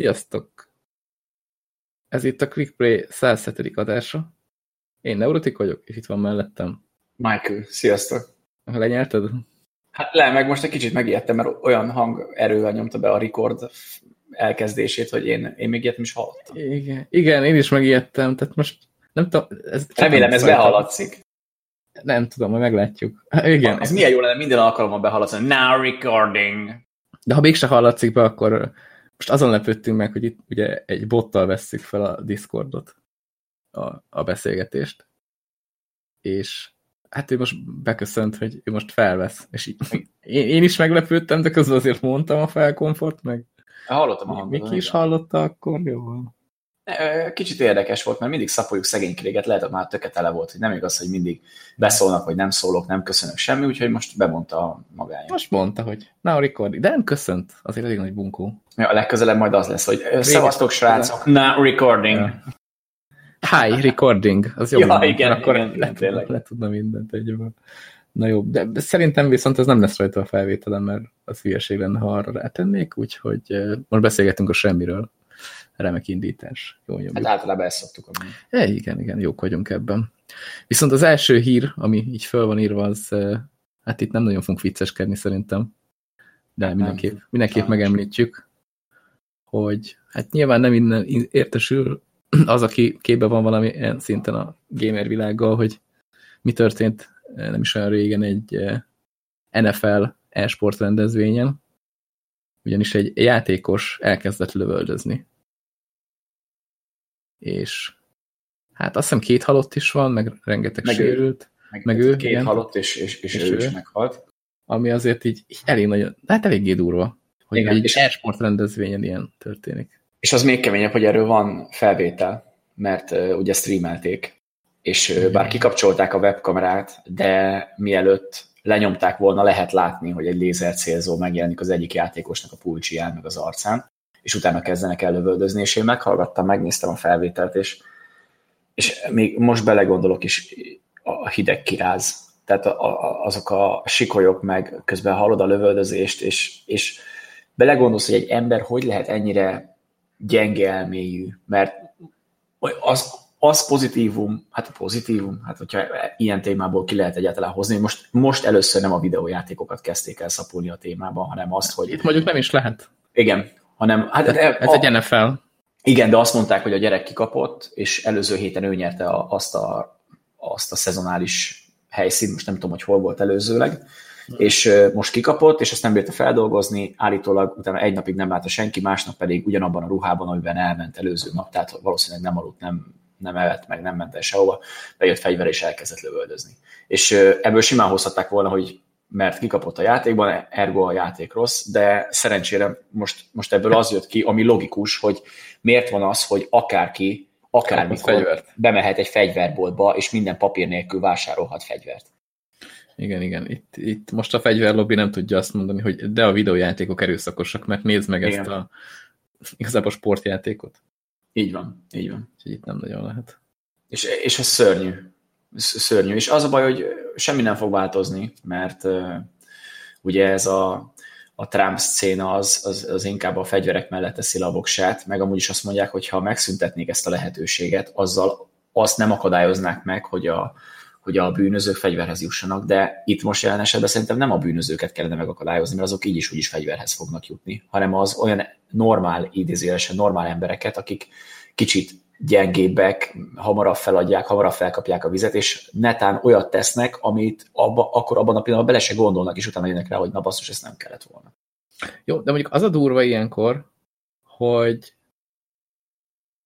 Sziasztok! Ez itt a Quick Play 107. adása. Én Neurotik vagyok, és itt van mellettem. Michael, sziasztok! Lenyelted? Hát le, meg most egy kicsit megijedtem, mert olyan hang erővel nyomta be a record elkezdését, hogy én, én még ilyet is hallottam. Igen, igen, én is megijedtem, tehát most nem tudom... Ez Remélem ez behaladszik. Nem tudom, majd meglátjuk. Igen. Az milyen jó lenne minden alkalommal behaladsz, now recording. De ha mégse hallatszik be, akkor most azon lepődtünk meg, hogy itt ugye egy bottal vesszük fel a Discordot, a, a beszélgetést, és hát ő most beköszönt, hogy ő most felvesz, és így, én, én is meglepődtem, de közben azért mondtam a felkomfort, meg Hallottam a hangot. Miki is hallotta, akkor jó van. Kicsit érdekes volt, mert mindig szapoljuk szegénykéget, lehet, hogy már töketele volt, hogy nem igaz, hogy mindig beszólnak, hogy nem szólok, nem köszönök semmi, úgyhogy most bemondta a magája. Most mondta, hogy now recording, de nem köszönt, azért elég nagy bunkó. Ja, a legközelebb majd az lesz, hogy szevasztok srácok, now recording. Ja. Hi, recording, az jobb. Ja, lenne, igen, akkor igen, le, le, le tudna mindent egyből. Na jó, de, de szerintem viszont ez nem lesz rajta a felvételem, mert az hülyeség lenne, ha arra rátennék, úgyhogy most beszélgetünk a semmiről remek indítás. Jó Hát általában ezt szoktuk. E, igen, igen, jók vagyunk ebben. Viszont az első hír, ami így föl van írva, az hát itt nem nagyon fogunk vicceskedni szerintem, de mindenképp, mindenképp megemlítjük, hogy hát nyilván nem innen értesül az, aki képbe van valami ilyen szinten a gamer világgal, hogy mi történt nem is olyan régen egy NFL e-sport rendezvényen, ugyanis egy játékos elkezdett lövöldözni és hát azt hiszem két halott is van, meg rengeteg meg sérült. Meg, meg ő. Két igen. halott, és, és, és, és ő, ő is meghalt. Ami azért így, így elég nagyon, hát eléggé durva, hogy igen, egy és e-sport rendezvényen ilyen történik. És az még keményebb, hogy erről van felvétel, mert uh, ugye streamelték, és uh, bár kikapcsolták a webkamerát, de mielőtt lenyomták volna, lehet látni, hogy egy lézercélzó megjelenik az egyik játékosnak a pulcsiján, meg az arcán és utána kezdenek el lövöldözni, és én meghallgattam, megnéztem a felvételt, és, és még most belegondolok is, a hideg kiráz. Tehát a, a, azok a sikolyok meg közben hallod a lövöldözést, és, és belegondolsz, hogy egy ember hogy lehet ennyire gyenge elmélyű, mert az, az pozitívum, hát a pozitívum, hát hogyha ilyen témából ki lehet egyáltalán hozni, most, most először nem a videójátékokat kezdték el szapulni a témában, hanem azt, hogy... Itt mondjuk nem is lehet. Igen, hanem... Hát, de, ez a, egy NFL. Igen, de azt mondták, hogy a gyerek kikapott, és előző héten ő nyerte a, azt, a, azt a szezonális helyszínt, most nem tudom, hogy hol volt előzőleg, és most kikapott, és azt nem bírta feldolgozni, állítólag utána egy napig nem látta senki, másnap pedig ugyanabban a ruhában, amiben elment előző nap, tehát valószínűleg nem aludt, nem, nem evett meg, nem ment el sehova, bejött fegyver és elkezdett lövöldözni. És ebből simán hozhatták volna, hogy mert kikapott a játékban, ergo a játék rossz, de szerencsére most, most ebből az jött ki, ami logikus, hogy miért van az, hogy akárki, akármikor bemehet egy fegyverboltba, és minden papír nélkül vásárolhat fegyvert. Igen, igen. Itt, itt most a fegyverlobbi nem tudja azt mondani, hogy de a videójátékok erőszakosak, mert nézd meg igen. ezt a igazából sportjátékot. Így van, így van. Úgyhogy itt nem nagyon lehet. És, és ez szörnyű szörnyű. És az a baj, hogy semmi nem fog változni, mert ugye ez a, a Trump széna az, az, az inkább a fegyverek mellett teszi a voksát, meg amúgy is azt mondják, hogy ha megszüntetnék ezt a lehetőséget, azzal azt nem akadályoznák meg, hogy a, hogy a bűnözők fegyverhez jussanak, de itt most jelen esetben szerintem nem a bűnözőket kellene megakadályozni, mert azok így is úgy is fegyverhez fognak jutni, hanem az olyan normál, idézőjelesen normál embereket, akik kicsit gyengébbek, hamarabb feladják, hamarabb felkapják a vizet, és netán olyat tesznek, amit abba, akkor abban a pillanatban bele se gondolnak, és utána jönnek rá, hogy na basszus, ezt nem kellett volna. Jó, de mondjuk az a durva ilyenkor, hogy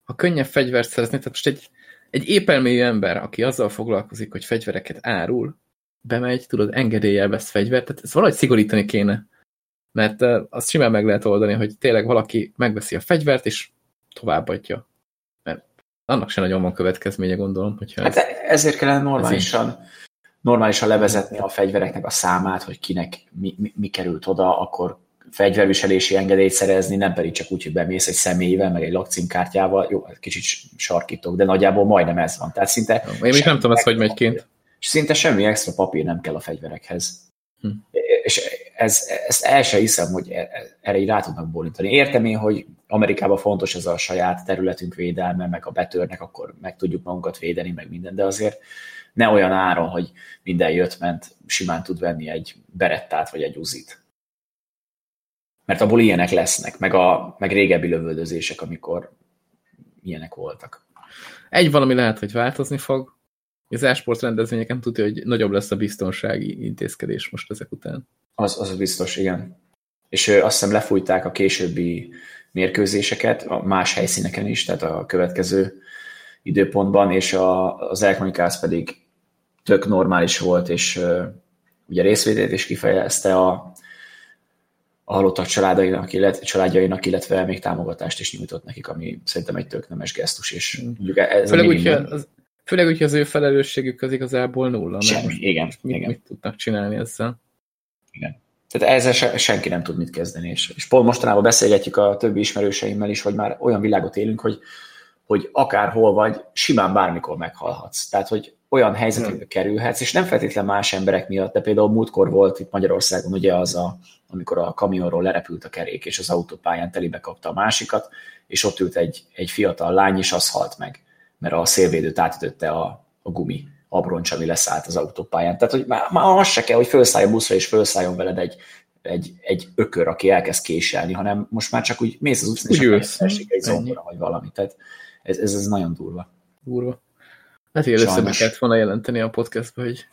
ha könnyebb fegyvert szerezni, tehát most egy, egy épelmélyű ember, aki azzal foglalkozik, hogy fegyvereket árul, bemegy, tudod, engedéllyel vesz fegyvert, tehát ezt valahogy szigorítani kéne. Mert azt simán meg lehet oldani, hogy tényleg valaki megveszi a fegyvert, és továbbadja annak sem nagyon van következménye, gondolom. Hogyha hát ez, ezért kellene normálisan, ez normálisan levezetni a fegyvereknek a számát, hogy kinek mi, mi, mi került oda, akkor fegyverviselési engedélyt szerezni, nem pedig csak úgy, hogy bemész egy személyével, meg egy lakcímkártyával, jó, kicsit sarkítok, de nagyjából majdnem ez van. Tehát szinte... Én még nem tudom ezt, hogy megy kint. És szinte semmi extra papír nem kell a fegyverekhez. Hm. És ez, ezt el se hiszem, hogy e, e, erre így rá tudnak bólintani. Értem én, hogy Amerikában fontos ez a saját területünk védelme, meg a betörnek, akkor meg tudjuk magunkat védeni, meg minden, de azért ne olyan áron, hogy minden jött-ment, simán tud venni egy berettát vagy egy uzit. Mert abból ilyenek lesznek, meg, a, meg régebbi lövöldözések, amikor ilyenek voltak. Egy valami lehet, hogy változni fog. Az e-sport rendezvényeken tudja, hogy nagyobb lesz a biztonsági intézkedés most ezek után. Az, az biztos, igen. És azt hiszem lefújták a későbbi mérkőzéseket a más helyszíneken is, tehát a következő időpontban, és a, az Electronic pedig tök normális volt, és ugye részvétét is kifejezte a, a halottak családainak, illetve, családjainak, illetve még támogatást is nyújtott nekik, ami szerintem egy tök nemes gesztus, és mm. mondjuk ez főleg, úgy, az, főleg úgy, az ő felelősségük az igazából nulla. Semmi, igen. Mit, igen. mit tudnak csinálni ezzel? Igen. Tehát ezzel se, senki nem tud mit kezdeni. És, és pont mostanában beszélgetjük a többi ismerőseimmel is, hogy már olyan világot élünk, hogy, hogy akárhol vagy, simán bármikor meghalhatsz. Tehát, hogy olyan helyzetekbe hmm. kerülhetsz, és nem feltétlen más emberek miatt, de például múltkor volt itt Magyarországon ugye az a, amikor a kamionról lerepült a kerék, és az autópályán telibe kapta a másikat, és ott ült egy, egy fiatal lány, és az halt meg, mert a szélvédőt átütötte a, a gumi abroncs, ami leszállt az autópályán. Tehát, hogy már, már az se kell, hogy felszállj a buszra, és felszálljon veled egy, egy, egy ökör, aki elkezd késelni, hanem most már csak úgy mész az utcán, és esik egy zongora, vagy valami. Tehát ez, ez, ez nagyon durva. Durva. Hát, hogy először meg kellett volna jelenteni a podcastba, hogy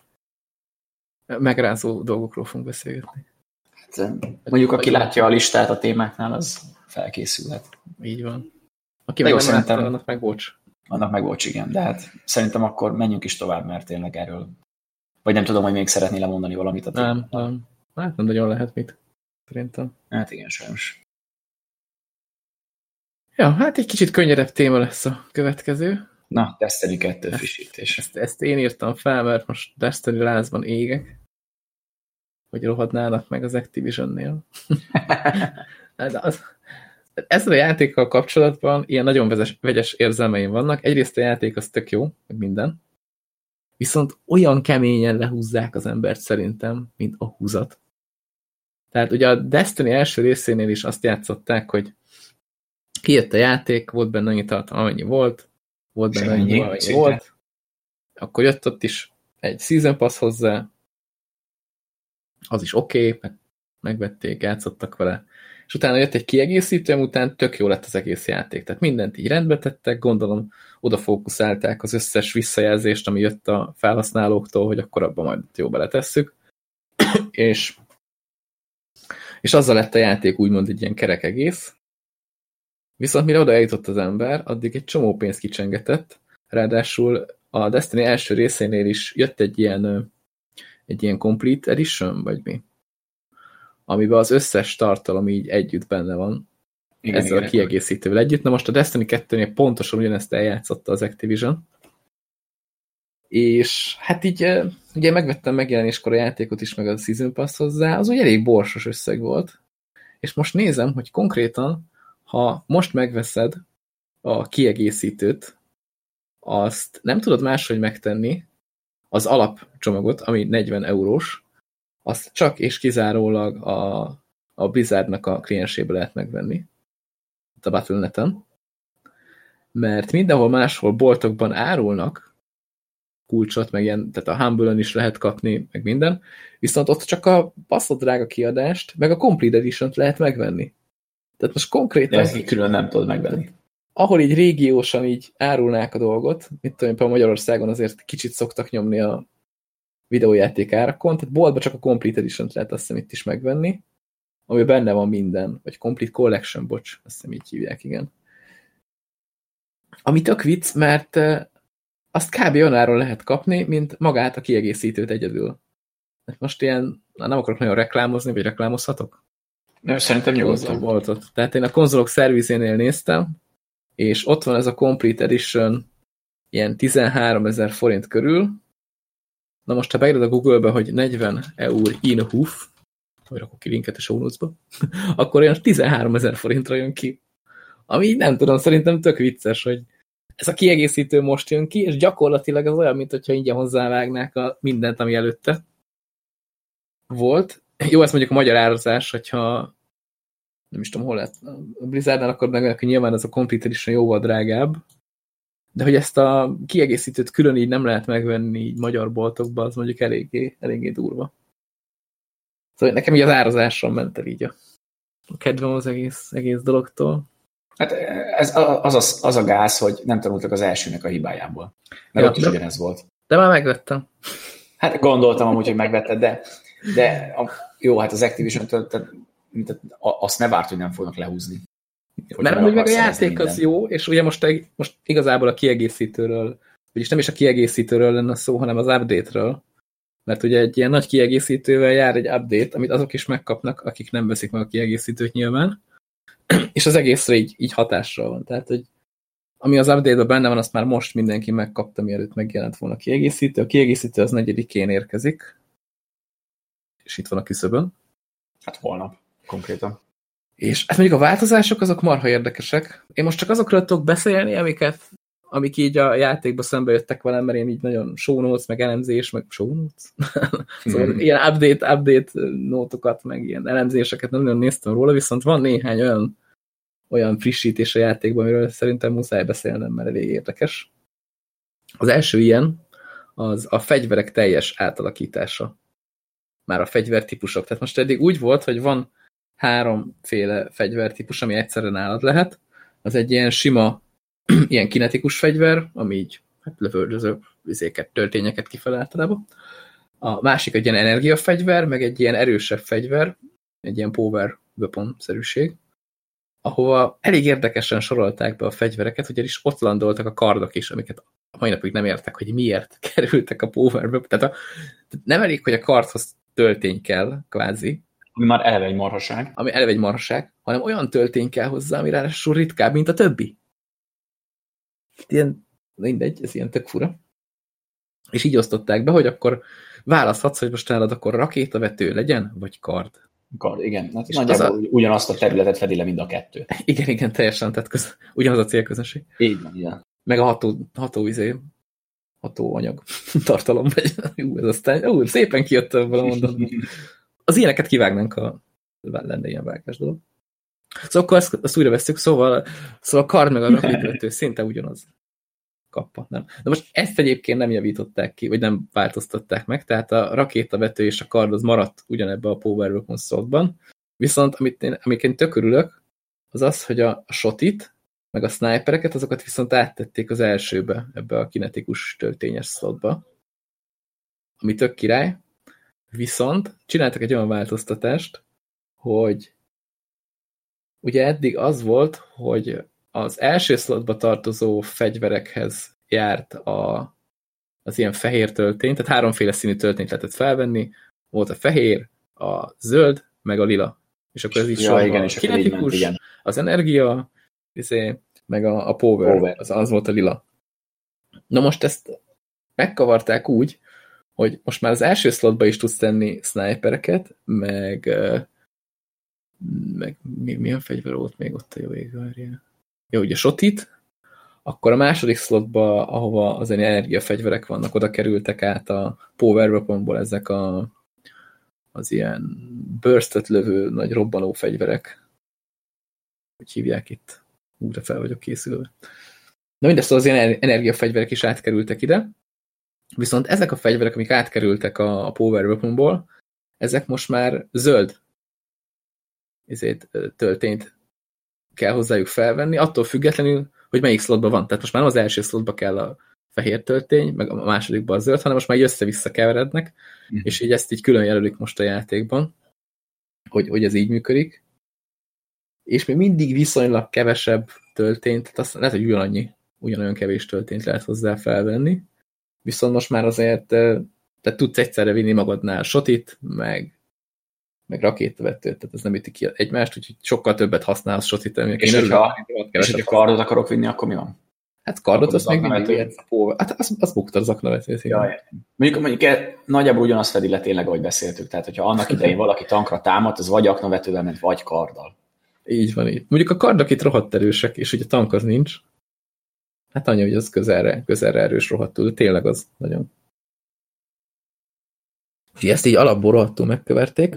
megrázó dolgokról fogunk beszélgetni. Hát, mondjuk, aki látja a listát a témáknál, az felkészülhet. Így van. Aki meg nem látta, annak meg bocs. Annak meg bocs, igen. De hát szerintem akkor menjünk is tovább, mert tényleg erről. Vagy nem tudom, hogy még szeretné lemondani valamit a. Nem, nem. Hát nem nagyon lehet mit. Szerintem. Hát igen, sajnos. Ja, hát egy kicsit könnyedebb téma lesz a következő. Na, Destiny 2 frissítés. Ezt, ezt én írtam fel, mert most Destiny lázban égek, hogy rohadnának meg az Activision-nél. De az, ezzel a játékkal kapcsolatban ilyen nagyon vezes, vegyes érzelmeim vannak. Egyrészt a játék az tök jó, meg minden. Viszont olyan keményen lehúzzák az embert szerintem, mint a húzat. Tehát ugye a Destiny első részénél is azt játszották, hogy kijött a játék, volt benne annyi tartalom, amennyi volt, volt benne annyi, amennyi volt, akkor jött ott is egy Season Pass hozzá, az is oké, okay, meg, megvették, játszottak vele, és utána jött egy kiegészítő, után tök jó lett az egész játék. Tehát mindent így rendbe tettek, gondolom oda fókuszálták az összes visszajelzést, ami jött a felhasználóktól, hogy akkor abban majd jó beletesszük. és, és azzal lett a játék úgymond egy ilyen kerek egész. Viszont mire oda eljutott az ember, addig egy csomó pénzt kicsengetett, ráadásul a Destiny első részénél is jött egy ilyen, egy ilyen complete edition, vagy mi? Amiben az összes tartalom így együtt benne van, igen, ezzel igen, a kiegészítővel együtt. Na most a Destiny 2-nél pontosan ugyanezt eljátszotta az Activision, és hát így ugye megvettem megjelenéskor a játékot is, meg a Season Pass hozzá, az úgy elég borsos összeg volt, és most nézem, hogy konkrétan, ha most megveszed a kiegészítőt, azt nem tudod máshogy megtenni, az alapcsomagot, ami 40 eurós, azt csak és kizárólag a, a Blizzardnak a kliensébe lehet megvenni. A Battle.net-en. Mert mindenhol máshol boltokban árulnak kulcsot, meg ilyen, tehát a humble is lehet kapni, meg minden, viszont ott csak a baszott drága kiadást, meg a Complete edition lehet megvenni. Tehát most konkrétan... De ezt külön nem tudod megvenni. Ahol így régiósan így árulnák a dolgot, mit tudom, például Magyarországon azért kicsit szoktak nyomni a videójáték árakon, tehát boltba csak a Complete edition lehet azt hiszem itt is megvenni, ami benne van minden, vagy Complete Collection, bocs, azt hiszem így hívják, igen. Ami tök vicc, mert azt kb. onáról lehet kapni, mint magát a kiegészítőt egyedül. Most ilyen, nem akarok nagyon reklámozni, vagy reklámozhatok? Nem, szerintem nyugodtan. Volt ott. Tehát én a konzolok szervizénél néztem, és ott van ez a Complete Edition ilyen 13 ezer forint körül, Na most, ha beírod a Google-be, hogy 40 eur in hoof, vagy rakok ki linket a show akkor olyan 13 ezer forintra jön ki. Ami nem tudom, szerintem tök vicces, hogy ez a kiegészítő most jön ki, és gyakorlatilag az olyan, mint hogyha ingyen hozzávágnák a mindent, ami előtte volt. jó, ez mondjuk a magyar árazás, hogyha nem is tudom, hol lett a Blizzardnál, akkor meg nyilván ez a Complete Edition jóval drágább, de hogy ezt a kiegészítőt külön így nem lehet megvenni így magyar boltokba, az mondjuk eléggé, eléggé durva. Szóval nekem így az árazásra ment el így a, a kedvem az egész, egész dologtól. Hát ez az, az, az a gáz, hogy nem tanultak az elsőnek a hibájából. Mert ja, ott is ugyanez volt. De már megvettem. Hát gondoltam amúgy, hogy megvetted, de, de a, jó, hát az Activision-től azt ne várt, hogy nem fognak lehúzni. Mert amúgy meg a játék minden. az jó, és ugye most, most igazából a kiegészítőről, vagyis nem is a kiegészítőről lenne szó, hanem az update-ről. Mert ugye egy ilyen nagy kiegészítővel jár egy update, amit azok is megkapnak, akik nem veszik meg a kiegészítőt nyilván, és az egészre így, így hatással van. Tehát, hogy ami az update-ben benne van, azt már most mindenki megkapta, mielőtt megjelent volna a kiegészítő. A kiegészítő az negyedikén érkezik, és itt van a küszöbön. Hát holnap, konkrétan. És hát mondjuk a változások azok marha érdekesek. Én most csak azokról tudok beszélni, amiket, amik így a játékba szembe jöttek velem, mert én így nagyon show notes, meg elemzés, meg show notes? szóval mm. ilyen update, update nótokat, meg ilyen elemzéseket nem nagyon néztem róla, viszont van néhány olyan, olyan frissítés a játékban, amiről szerintem muszáj beszélnem, mert elég érdekes. Az első ilyen, az a fegyverek teljes átalakítása. Már a fegyvertípusok. Tehát most eddig úgy volt, hogy van háromféle fegyvertípus, ami egyszerre nálad lehet. Az egy ilyen sima, ilyen kinetikus fegyver, ami így hát lövöldöző vizéket, történyeket kifele általában. A másik egy ilyen energiafegyver, meg egy ilyen erősebb fegyver, egy ilyen power weapon-szerűség, ahova elég érdekesen sorolták be a fegyvereket, ugyanis ott landoltak a kardok is, amiket a mai napig nem értek, hogy miért kerültek a powerbe. Tehát a, nem elég, hogy a kardhoz töltény kell, kvázi, ami már eleve egy marhaság. Ami eleve egy marhaság, hanem olyan töltény kell hozzá, ami ráadásul ritkább, mint a többi. Ilyen, mindegy, ez ilyen tök fura. És így osztották be, hogy akkor választhatsz, hogy most nálad akkor rakétavető legyen, vagy kard. Kard, igen. Hát és nagyjából a... ugyanazt a területet fedi le mind a kettő. Igen, igen, teljesen, tehát köz... ugyanaz a célközönség. Így van, igen. Meg a ható, ható izé, hatóanyag tartalom, vagy ú, ez aztán, ú, szépen kijött ebből a mondatban. az ilyeneket kivágnánk, ha lenne ilyen vágás dolog. Szóval akkor azt, azt újra veszük, szóval, szóval a kard meg a rakétvető szinte ugyanaz kappa, nem? De most ezt egyébként nem javították ki, vagy nem változtatták meg, tehát a rakétavető és a kard az maradt ugyanebbe a Power Weapon slotban, viszont amit én, amit én tök örülök, az az, hogy a, shotit, meg a snipereket, azokat viszont áttették az elsőbe, ebbe a kinetikus töltényes slotba, ami tök király, Viszont csináltak egy olyan változtatást, hogy ugye eddig az volt, hogy az első szlotba tartozó fegyverekhez járt a, az ilyen fehér töltény, tehát háromféle színű töltényt lehetett felvenni, volt a fehér, a zöld, meg a lila. És akkor ez így ja, igen, és kinetikus, ment, igen. az energia, izé, meg a, a power, power. Az, az volt a lila. Na most ezt megkavarták úgy, hogy most már az első slotba is tudsz tenni snipereket, meg, meg mi, milyen fegyver volt még ott a jó égvárja? Jó, ugye sotit, akkor a második slotba, ahova az energiafegyverek vannak, oda kerültek át a power weaponból ezek a, az ilyen burstet lövő nagy robbanó fegyverek. Hogy hívják itt? Úgy fel vagyok készülve. Na mindezt szóval az ilyen energiafegyverek is átkerültek ide, Viszont ezek a fegyverek, amik átkerültek a, a Power Weaponból, ezek most már zöld ezért, töltényt kell hozzájuk felvenni, attól függetlenül, hogy melyik slotban van. Tehát most már nem az első slotba kell a fehér töltény, meg a másodikban a zöld, hanem most már össze-vissza keverednek, mm. és így ezt így külön jelölik most a játékban, hogy, hogy ez így működik. És még mindig viszonylag kevesebb töltényt, tehát azt lehet, hogy ugyanannyi, ugyanolyan kevés töltényt lehet hozzá felvenni, viszont most már azért te tudsz egyszerre vinni magadnál sotit, meg, meg rakétavetőt, tehát ez nem üti ki egymást, úgyhogy sokkal többet használsz sotit. És, hogyha, és hogyha kardot akarok vinni, akkor mi van? Hát kardot azt még mindig vihetsz. Hát az, az bukta az aknavetőt. Ja, mondjuk, mondjuk e, nagyjából ugyanaz fedi le tényleg, ahogy beszéltük. Tehát, hogyha annak idején valaki tankra támad, az vagy aknavetővel ment, vagy karddal. Így van, így. Mondjuk a kardok itt rohadt erősek, és ugye tank az nincs. Hát annyi, hogy az közelre, közelre erős rohadtul, de tényleg az nagyon. Úgyhogy ezt így alapból rohadtul megköverték.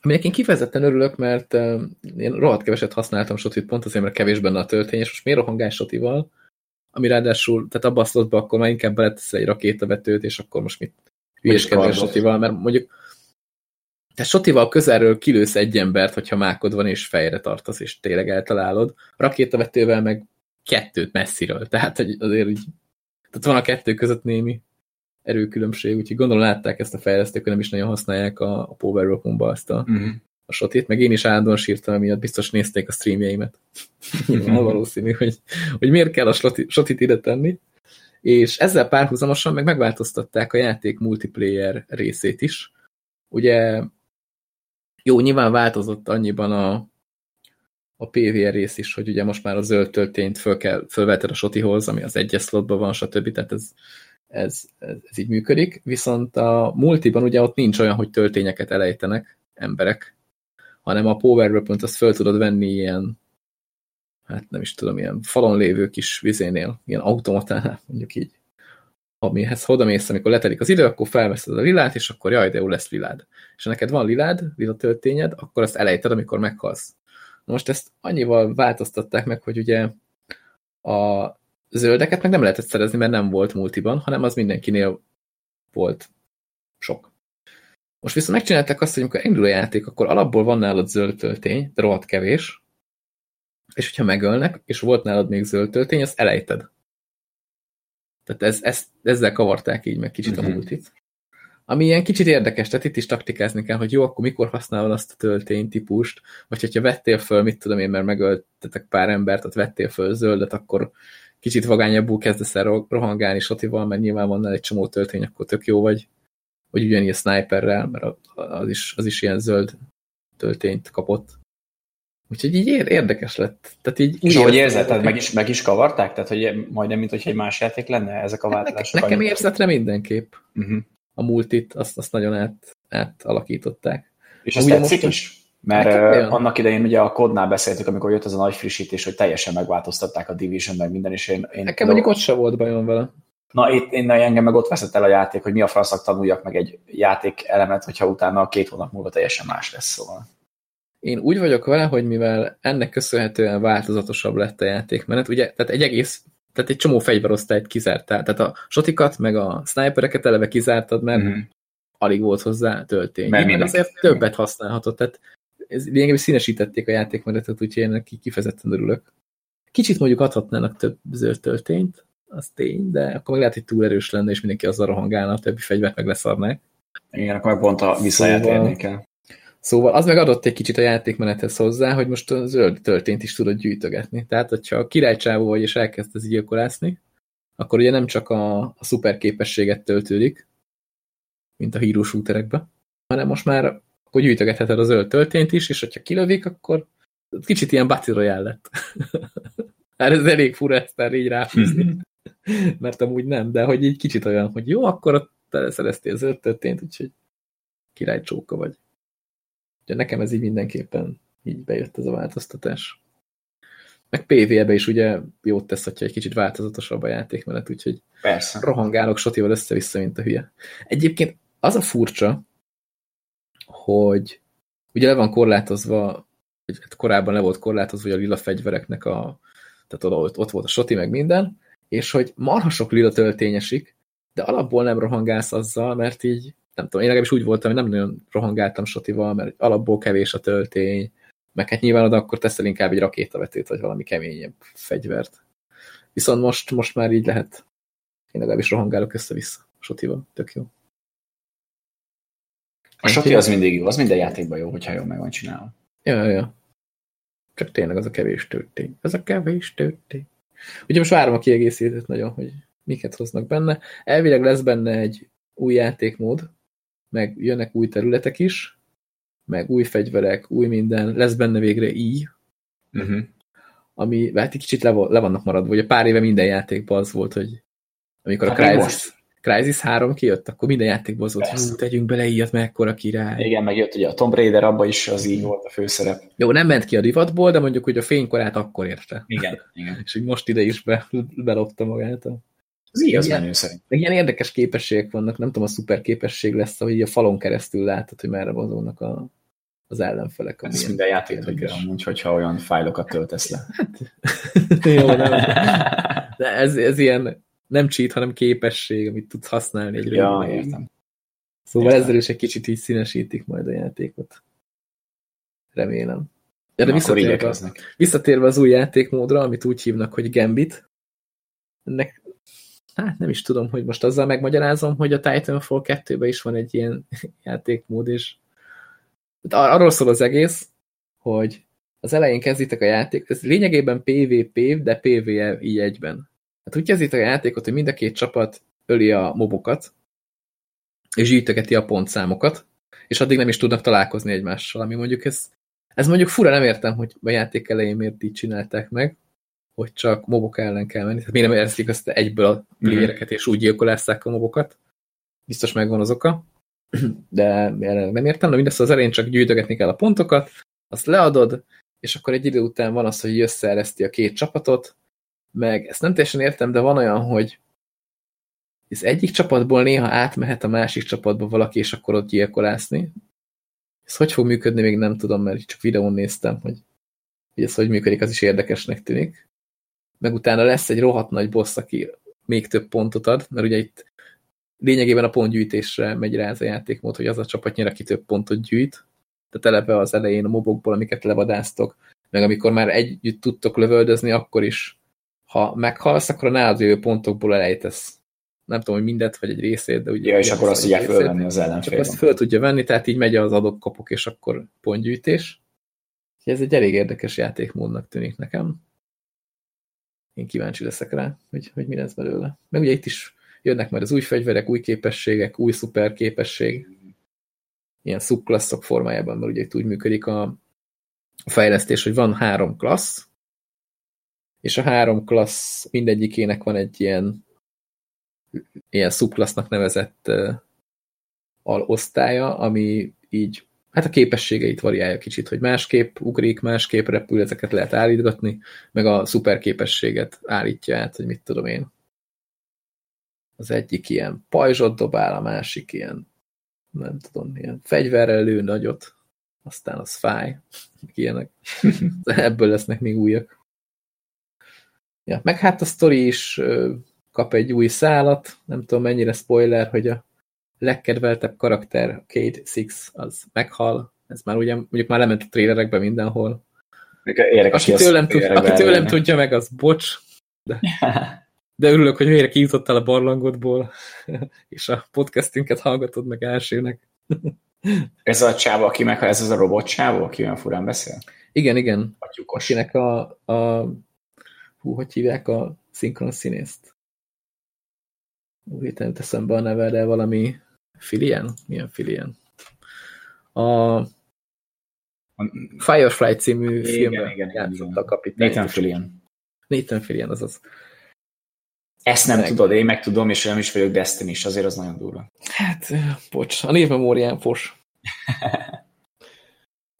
Aminek én kifejezetten örülök, mert uh, én rohadt keveset használtam sotit pont azért, mert kevés benne a töltény, és most miért rohangál sotival, ami ráadásul, tehát abba a be, akkor már inkább beletesz egy rakétavetőt, és akkor most mit hülyeskedni a sotival, mert mondjuk te sotival közelről kilősz egy embert, hogyha mákod van, és fejre tartasz, és tényleg eltalálod. Rakétavetővel meg kettőt messziről. Tehát hogy azért így, tehát van a kettő között némi erőkülönbség, úgyhogy gondolom látták ezt a fejlesztők, hogy nem is nagyon használják a, a Power Weapon-ba azt a, uh mhm. -huh. a sotit, meg én is állandóan sírtam, miatt biztos nézték a streamjeimet. Nyilván valószínű, hogy, hogy miért kell a sotit ide tenni. És ezzel párhuzamosan meg megváltoztatták a játék multiplayer részét is. Ugye jó, nyilván változott annyiban a, a PVR rész is, hogy ugye most már a zöld töltényt föl kell, fölveted a sotihoz, ami az egyes slotban van, stb. Tehát ez, ez, ez, ez így működik. Viszont a multiban ugye ott nincs olyan, hogy töltényeket elejtenek emberek, hanem a power weapon azt föl tudod venni ilyen, hát nem is tudom, ilyen falon lévő kis vizénél, ilyen automatánál, mondjuk így amihez odamész, amikor letelik az idő, akkor felveszed a lilát, és akkor jaj, de jó lesz lilád. És ha neked van lilád, lila töltényed, akkor azt elejted, amikor meghalsz. Most ezt annyival változtatták meg, hogy ugye a zöldeket meg nem lehetett szerezni, mert nem volt multiban, hanem az mindenkinél volt sok. Most viszont megcsinálták azt, hogy amikor indul a játék, akkor alapból van nálad zöld töltény, de rohadt kevés, és hogyha megölnek, és volt nálad még zöld töltény, azt elejted. Tehát ez, ez, ezzel kavarták így meg kicsit uh -huh. a mhm. multit. Ami ilyen kicsit érdekes, tehát itt is taktikázni kell, hogy jó, akkor mikor használod azt a töltény típust, vagy hogyha vettél föl, mit tudom én, mert megöltetek pár embert, tehát vettél föl zöldet, akkor kicsit vagányabbul kezdesz el rohangálni sotival, mert nyilván van egy csomó töltény, akkor tök jó vagy, vagy ugyanígy a sniperrel, mert az is, az is ilyen zöld töltényt kapott. Úgyhogy így érdekes lett. Tehát így és ahogy érzed, tehát meg is, meg is kavarták? Tehát hogy majdnem, mint hogy egy más játék lenne ezek a változások? Nekem érzetre mindenképp. Uh mhm. -huh. A multit, azt, azt nagyon át, átalakították. És azt tetszik most, is? Mert uh, annak idején ugye a kodnál beszéltük, amikor jött ez a nagy frissítés, hogy teljesen megváltoztatták a Division meg minden, és én... én Nekem mondjuk ott se volt bajom vele. Na, itt én, engem meg ott veszett el a játék, hogy mi a franszak tanuljak meg egy játék elemet, hogyha utána a két hónap múlva teljesen más lesz, szóval. Én úgy vagyok vele, hogy mivel ennek köszönhetően változatosabb lett a játékmenet, ugye, tehát egy egész, tehát egy csomó fegyverosztályt kizártál, tehát a sotikat, meg a snipereket eleve kizártad, mert mm -hmm. alig volt hozzá töltény. Mert Én azért többet használhatott, tehát ez lényegében színesítették a játékmenetet, úgyhogy én neki kifejezetten örülök. Kicsit mondjuk adhatnának több zöld töltényt, az tény, de akkor meg lehet, hogy túl erős lenne, és mindenki azzal rohangálna, a többi fegyvert meg leszarnák. Igen, akkor meg pont a visszaját szóval... Szóval az meg adott egy kicsit a játékmenethez hozzá, hogy most a zöld töltényt is tudod gyűjtögetni. Tehát, hogyha a királycsávó vagy és elkezdesz gyilkolászni, akkor ugye nem csak a, a szuper képességet töltődik, mint a híró shooterekbe, hanem most már akkor gyűjtögetheted a zöld töltényt is, és hogyha kilövik, akkor kicsit ilyen Battle Royale lett. hát ez elég fura ezt már így ráfűzni, mert amúgy nem, de hogy így kicsit olyan, hogy jó, akkor ott szereztél zöld töltényt, úgyhogy királycsóka vagy. Ugye nekem ez így mindenképpen így bejött ez a változtatás. Meg PvE-be is ugye jót tesz, hogyha egy kicsit változatosabb a játékmenet, úgyhogy Persze. rohangálok sotival össze-vissza, mint a hülye. Egyébként az a furcsa, hogy ugye le van korlátozva, vagy hát korábban le volt korlátozva, hogy a lila fegyvereknek a, tehát ott, ott volt a soti, meg minden, és hogy marha sok lila töltényesik, de alapból nem rohangálsz azzal, mert így nem tudom, én legalábbis úgy voltam, hogy nem nagyon rohangáltam Sotival, mert alapból kevés a töltény, meg hát nyilván oda akkor teszel inkább egy rakétavetőt, vagy valami keményebb fegyvert. Viszont most, most már így lehet. Én legalábbis rohangálok össze-vissza Sotival. Tök jó. A Soti az mindig jó, az minden játékban jó, hogyha jól meg van csinálva. Ja, ja. Csak tényleg az a kevés töltény. Az a kevés töltény. Ugye most várom a kiegészítőt nagyon, hogy miket hoznak benne. Elvileg lesz benne egy új játékmód, meg jönnek új területek is, meg új fegyverek, új minden, lesz benne végre így, uh mhm. -huh. ami hát egy kicsit le, le vannak maradva, ugye pár éve minden játékban az volt, hogy amikor hát a Crysis, Crysis 3 kijött, akkor minden játékban az volt, hogy tegyünk bele ilyet, mekkora király. Igen, meg jött ugye a Tomb Raider, abban is az így volt a főszerep. Jó, nem ment ki a divatból, de mondjuk, hogy a fénykorát akkor érte. Igen, igen. És hogy most ide is be, belopta magát a az így az menő szerint. Meg ilyen érdekes képességek vannak, nem tudom, a szuper képesség lesz, hogy a falon keresztül látod, hogy merre mozognak a, az ellenfelek. Ez minden játék tudja amúgy, hogyha olyan fájlokat töltesz le. Hát, jó, nem. De ez, ez ilyen nem cheat, hanem képesség, amit tudsz használni egy Ja, értem. Szóval értem. ezzel is egy kicsit így színesítik majd a játékot. Remélem. Ja, de visszatérve, visszatérve az új játékmódra, amit úgy hívnak, hogy Gambit, ennek hát nem is tudom, hogy most azzal megmagyarázom, hogy a Titanfall 2-ben is van egy ilyen játékmód, és arról szól az egész, hogy az elején kezditek a játék, ez lényegében PvP, de PvE így egyben. Hát úgy kezditek a játékot, hogy mind a két csapat öli a mobokat, és gyűjtögeti a pontszámokat, és addig nem is tudnak találkozni egymással, ami mondjuk ez, ez mondjuk fura, nem értem, hogy a játék elején miért így csinálták meg, hogy csak mobok ellen kell menni. Tehát miért nem érzik azt egyből a playereket, és úgy gyilkolásszák a mobokat. Biztos megvan az oka. De nem értem, de mindezt az elején csak gyűjtögetni kell a pontokat, azt leadod, és akkor egy idő után van az, hogy összeereszti a két csapatot, meg ezt nem teljesen értem, de van olyan, hogy ez egyik csapatból néha átmehet a másik csapatba valaki, és akkor ott gyilkolászni. Ez hogy fog működni, még nem tudom, mert csak videón néztem, hogy, hogy ez hogy működik, az is érdekesnek tűnik. Meg utána lesz egy rohadt nagy boss, aki még több pontot ad, mert ugye itt lényegében a pontgyűjtésre megy rá ez a játékmód, hogy az a csapat nyer, aki több pontot gyűjt. Tehát eleve az elején a mobokból, amiket levadáztok, meg amikor már együtt tudtok lövöldözni, akkor is, ha meghalsz, akkor a nálad jövő pontokból elejtesz. Nem tudom, hogy mindet, vagy egy részét, de ugye... Ja, és akkor azt tudják fölvenni az ellenfél. Csak azt föl tudja venni, tehát így megy az adok kapok, és akkor pontgyűjtés. Ez egy elég érdekes játékmódnak tűnik nekem. Én kíváncsi leszek rá, hogy, hogy mi lesz belőle. Meg ugye itt is jönnek már az új fegyverek, új képességek, új szuper képesség, ilyen szubklasszok formájában, mert ugye itt úgy működik a fejlesztés, hogy van három klassz, és a három klassz mindegyikének van egy ilyen ilyen szubklassznak nevezett uh, alosztálya, ami így, hát a képességeit variálja kicsit, hogy másképp ugrik, másképp repül, ezeket lehet állítgatni, meg a szuper képességet állítja át, hogy mit tudom én. Az egyik ilyen pajzsot dobál, a másik ilyen, nem tudom, ilyen fegyverrel lő nagyot, aztán az fáj, ilyenek. Ebből lesznek még újak. Ja, meg hát a sztori is kap egy új szálat, nem tudom mennyire spoiler, hogy a legkedveltebb karakter, Kate Six, az meghal. Ez már ugye, mondjuk már lement a trélerekbe mindenhol. Érdekes, aki tőlem, tud, aki tőlem tudja meg, az bocs. De, de örülök, hogy végre kijutottál a barlangodból, és a podcastünket hallgatod meg elsőnek. Ez a csáva, aki meg, ez az a robot csáva, aki olyan furán beszél? Igen, igen. Atyukos. Akinek a, a hú, hogy hívják a szinkron színészt? Úgy teszem be a neve, de valami Filien? Milyen Filien? A Firefly című igen, filmben igen, játszott igen. a kapitány. Nathan Fillion. Nathan Fillion, azaz. Ezt nem meg. tudod, én meg tudom, és nem is vagyok Destiny is, azért az nagyon durva. Hát, bocs, a névmemórián fos.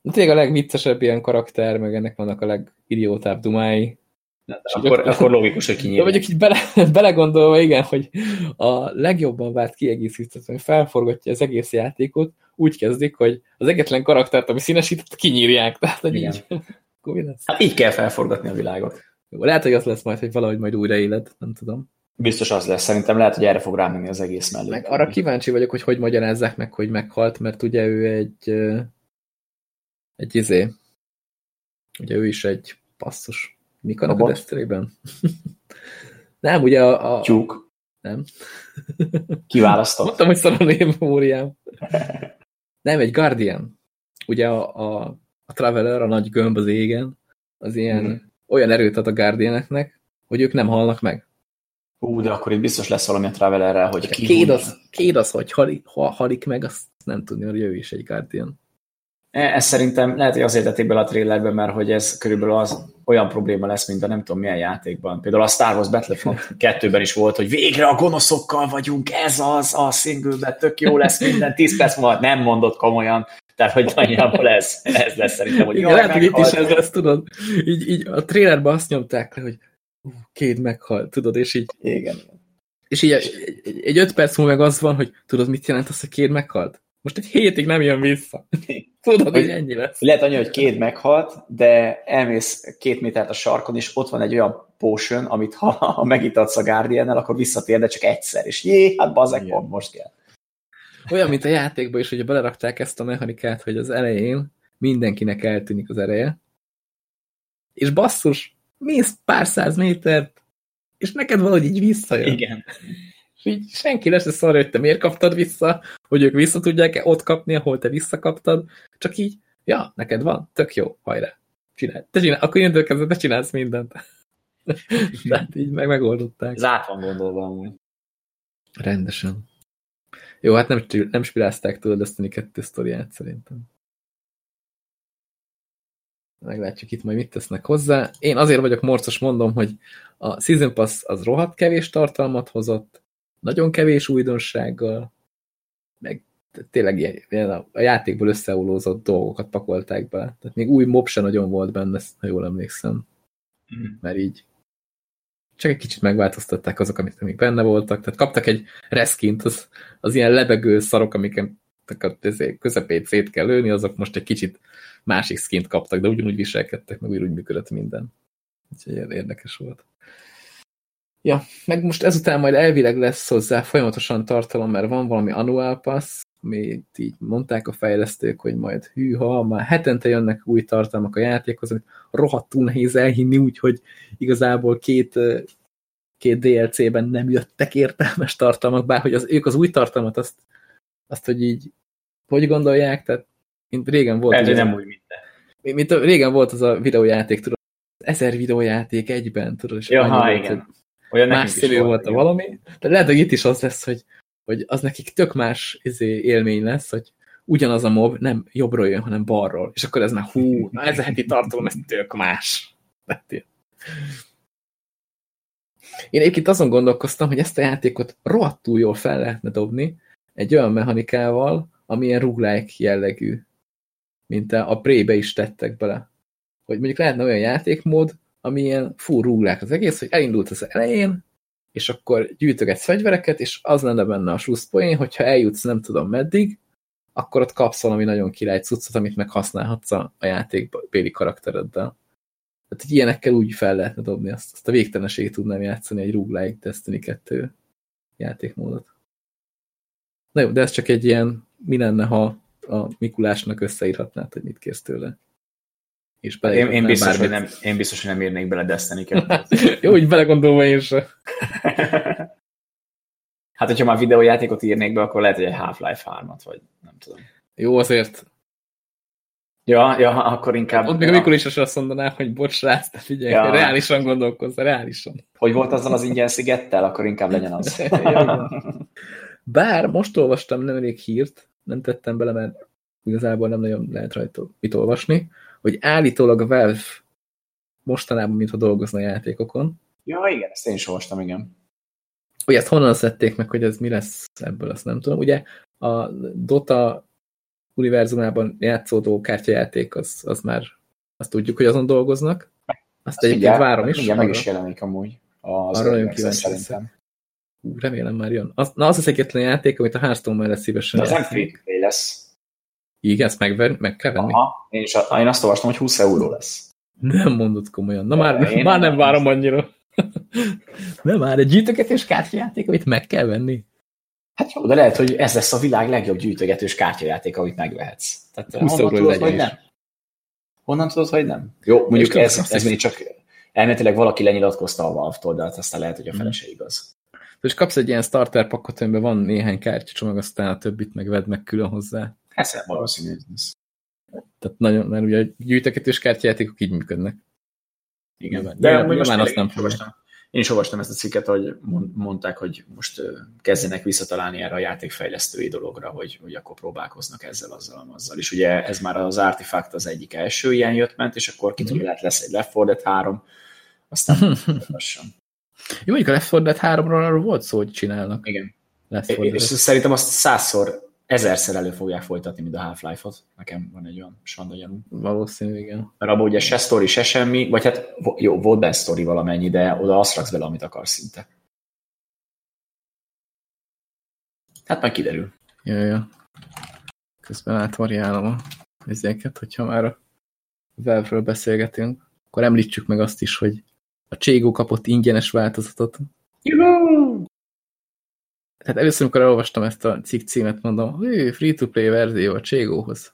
Tényleg a legviccesebb ilyen karakter, meg ennek vannak a legidiótább dumái. Akkor, akkor, akkor logikus, hogy kinyílik. De mondjuk így bele, belegondolva, igen, hogy a legjobban várt kiegészítő, felforgatja az egész játékot, úgy kezdik, hogy az egyetlen karaktert, ami színesített, kinyírják. Tehát, hogy így, Hát így kell felforgatni a világot. Jó, lehet, hogy az lesz majd, hogy valahogy majd újraéled, nem tudom. Biztos az lesz, szerintem lehet, hogy erre fog rámenni az egész mellé. Meg arra kíváncsi vagyok, hogy hogy magyarázzák meg, hogy meghalt, mert ugye ő egy egy izé, ugye ő is egy passzus. Mik a a Destiny-ben? nem, ugye a... a... Tyúk. Nem. Kiválasztott. Mondtam, hogy szar a memóriám. nem, egy Guardian. Ugye a, a, a Traveler, a nagy gömb az égen, az ilyen mm. olyan erőt ad a Guardianeknek, hogy ők nem halnak meg. Ú, de akkor itt biztos lesz valami a Travelerrel, hogy ki. Kéd az, kéd az, hogy halik, ha halik meg, azt nem tudni, hogy ő is egy Guardian. E, ez szerintem lehet, hogy azért tették bele a trailerben, mert hogy ez körülbelül az olyan probléma lesz, mint a nem tudom milyen játékban. Például a Star Wars Battlefront 2-ben is volt, hogy végre a gonoszokkal vagyunk, ez az, a single tök jó lesz minden, 10 perc múlva nem mondott komolyan, tehát, hogy nagyjából ez, ez lesz szerintem, hogy Igen, lehet, hogy itt is ez lesz, tudod. Így, így a trailerben azt nyomták le, hogy két meghalt, tudod, és így... Igen. És így egy, egy öt perc múlva meg az van, hogy tudod, mit jelent az, hogy két meghalt? Most egy hétig nem jön vissza. Tudod, hogy ennyi lesz. Lehet annyi, hogy két meghalt, de elmész két métert a sarkon, és ott van egy olyan potion, amit ha, ha megitatsz a guardian akkor visszatér, de csak egyszer, és jé, hát bazeg, pont most kell. Olyan, mint a játékban is, hogy belerakták ezt a mechanikát, hogy az elején mindenkinek eltűnik az ereje, és basszus, mész pár száz métert, és neked valahogy így visszajön. Igen. Így senki lesz szarja, hogy te miért kaptad vissza, hogy ők vissza tudják-e ott kapni, ahol te visszakaptad, csak így, ja, neked van, tök jó, hajrá, csinálj. Te csinálj, akkor innentől kezdve te csinálsz mindent. Tehát így meg megoldották. Ez át van gondolva amúgy. Rendesen. Jó, hát nem, nem spilázták tudod ezt a kettő sztoriát szerintem. Meglátjuk itt majd mit tesznek hozzá. Én azért vagyok morcos, mondom, hogy a Season Pass az rohadt kevés tartalmat hozott, nagyon kevés újdonsággal, meg tényleg a játékból összeolózott dolgokat pakolták be. Tehát még új mob se nagyon volt benne, ha jól emlékszem. Mm. Mert így csak egy kicsit megváltoztatták azok, amik még benne voltak. Tehát kaptak egy reskint, az, az ilyen lebegő szarok, amiket közepét szét kell lőni, azok most egy kicsit másik skint kaptak, de ugyanúgy viselkedtek, meg úgy működött minden. Úgyhogy érdekes volt. Ja, meg most ezután majd elvileg lesz hozzá folyamatosan tartalom, mert van valami annual pass, amit így mondták a fejlesztők, hogy majd hűha, már hetente jönnek új tartalmak a játékhoz, amit rohadtul nehéz elhinni, úgyhogy igazából két, két DLC-ben nem jöttek értelmes tartalmak, bár hogy az, ők az új tartalmat azt, azt, hogy így hogy gondolják, tehát mint régen volt. Ez nem úgy minden. Mint régen volt az a videójáték, tudod, ezer videójáték egyben, tudod, és ja, ha, igen. Volt, Olyan más szívű volt a valami, de lehet, hogy itt is az lesz, hogy, hogy az nekik tök más izé, élmény lesz, hogy ugyanaz a mob nem jobbról jön, hanem balról. És akkor ez már hú, na ez a heti tartalom, ez tök más. Én egyébként azon gondolkoztam, hogy ezt a játékot rohadtul jól fel lehetne dobni egy olyan mechanikával, amilyen roguelike jellegű, mint a Prey-be is tettek bele. Hogy mondjuk lehetne olyan játékmód, ami ilyen rúglák az egész, hogy elindult az elején, és akkor gyűjtögetsz fegyvereket, és az lenne benne a slusszpoén, hogyha eljutsz nem tudom meddig, akkor ott kapsz valami nagyon király cuccot, amit meg használhatsz a, a karaktereddel. Tehát hogy ilyenekkel úgy fel lehetne dobni, azt, azt a végtelenségét tudnám játszani egy roguelike Destiny 2 játékmódot. Na jó, de ez csak egy ilyen, mi lenne, ha a Mikulásnak összeírhatnád, hogy mit kérsz tőle. És bele, én, én, biztos, hogy nem, én biztos, hogy nem írnék bele destiny Jó, úgy belegondolva én sem. hát, hogyha már videójátékot írnék be, akkor lehet, hogy egy Half-Life 3-at, vagy nem tudom. Jó, azért. Ja, ja, akkor inkább... Ott még a Mikulás is azt mondaná, hogy bocs, rác, de figyelj, ja. reálisan gondolkozz, reálisan. Hogy volt azzal az ingyen szigettel, akkor inkább legyen az. Bár most olvastam nemrég hírt, nem tettem bele, mert igazából nem nagyon lehet rajta mit olvasni, hogy állítólag a Valve mostanában, mintha dolgozna a játékokon. Ja, igen, ezt én is olvastam, igen. Hogy ezt honnan szedték meg, hogy ez mi lesz ebből, azt nem tudom. Ugye a Dota univerzumában játszódó kártyajáték, az, az már azt tudjuk, hogy azon dolgoznak. Azt egyébként igen, várom is. Igen, meg is jelenik amúgy. Az arra nagyon kíváncsi szerintem. Hú, remélem már jön. Az, na, az az egyetlen játék, amit a Hearthstone mellett szívesen De az nem free lesz. Igen, ezt meg, meg kell venni? Aha, én, is, én azt olvastam, hogy 20 euró lesz. Nem mondod komolyan. Na már, én már nem várom annyira. nem már egy gyűjtögetős kártyajáték, amit meg kell venni. Hát jó, de lehet, hogy ez lesz a világ legjobb gyűjtögetős kártyajáték, amit megvehetsz. Tehát 20 honnan tudod, hogy nem? Honnan tudod, hogy nem? Jó, mondjuk ez, ez, ez még csak elméletileg valaki lenyilatkozta a Valve-tól, de hát aztán lehet, hogy a fele se igaz. És kapsz egy ilyen starter pakkot, amiben van néhány kártyacsomag, aztán a többit megved meg külön hozzá. Ez valószínű. Tehát nagyon, mert ugye gyűjtögetős kártyajátékok így működnek. Igen, de, de most azt nem olvastam. Én is olvastam ezt a cikket, hogy mondták, hogy most kezdenek visszatalálni erre a játékfejlesztői dologra, hogy, hogy akkor próbálkoznak ezzel, azzal, azzal. És ugye ez már az Artifact az egyik első ilyen jött-ment, és akkor ki tudja, lehet lesz egy Left 4 Dead 3, aztán lassan. Jó, mondjuk a Left 4 Dead 3-ról arról volt szó, hogy csinálnak. Igen. Left 4 és szerintem azt százszor ezerszer elő fogják folytatni, mint a Half-Life-ot. Nekem van egy olyan sanda gyanú. Valószínű, igen. Mert abban ugye se sztori, se semmi, vagy hát jó, volt benne sztori valamennyi, de oda azt raksz bele, amit akarsz szinte. Hát majd kiderül. Jaj, ja. Közben átvariálom a ezeket, hogyha már a Valve-ről beszélgetünk, akkor említsük meg azt is, hogy a Cségó kapott ingyenes változatot. Juhu! Tehát először, amikor elolvastam ezt a cikk címet, mondom, hogy free-to-play verzió a Cségóhoz.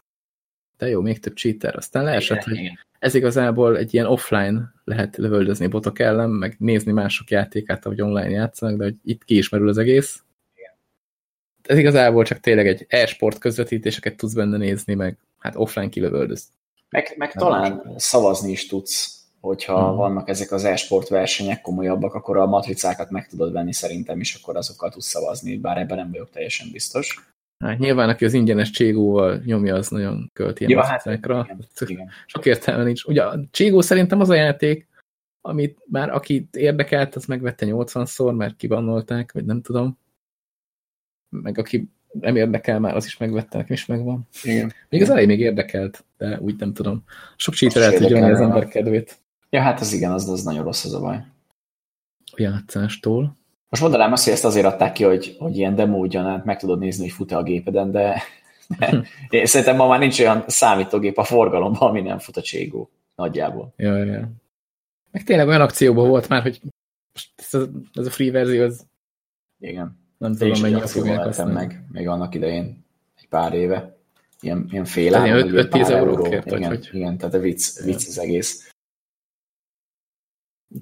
De jó, még több cheater. Aztán leesett, hogy ez igazából egy ilyen offline lehet lövöldözni botok ellen, meg nézni mások játékát, ahogy online játszanak, de hogy itt kiismerül az egész. Igen. Ez igazából csak tényleg egy e-sport közvetítéseket tudsz benne nézni, meg hát offline kilövöldöz. Meg, meg talán szavazni is tudsz hogyha hmm. vannak ezek az e-sport versenyek komolyabbak, akkor a matricákat meg tudod venni szerintem, és akkor azokkal tudsz szavazni, bár ebben nem vagyok teljesen biztos. Hát nyilván, aki az ingyenes Cségóval nyomja, az nagyon költ ilyen ja, hát, igen, igen. Sok értelme nincs. Ugye a Cségó szerintem az a játék, amit már aki érdekelt, az megvette 80-szor, mert kibannolták, vagy nem tudom. Meg aki nem érdekel már, az is megvette, nekem is megvan. Igen. Még az elején még érdekelt, de úgy nem tudom. Sok cheater el tudja az ember kedvét. Ja, hát az igen, az, az nagyon rossz az a baj. A játszástól. Most mondanám azt, hogy ezt azért adták ki, hogy, hogy ilyen demo ugyanát meg tudod nézni, hogy fut-e a gépeden, de, de én szerintem ma már nincs olyan számítógép a forgalomban, ami nem fut a cségó nagyjából. Ja, ja. Meg tényleg olyan akcióban volt már, hogy ez a, free verzió, az igen. Nem tudom, mennyi a fogják meg, még annak idején, egy pár éve. Ilyen, ilyen fél állam, 5-10 euró kértek, igen, hogy... igen, tehát a vicc, vicc az egész.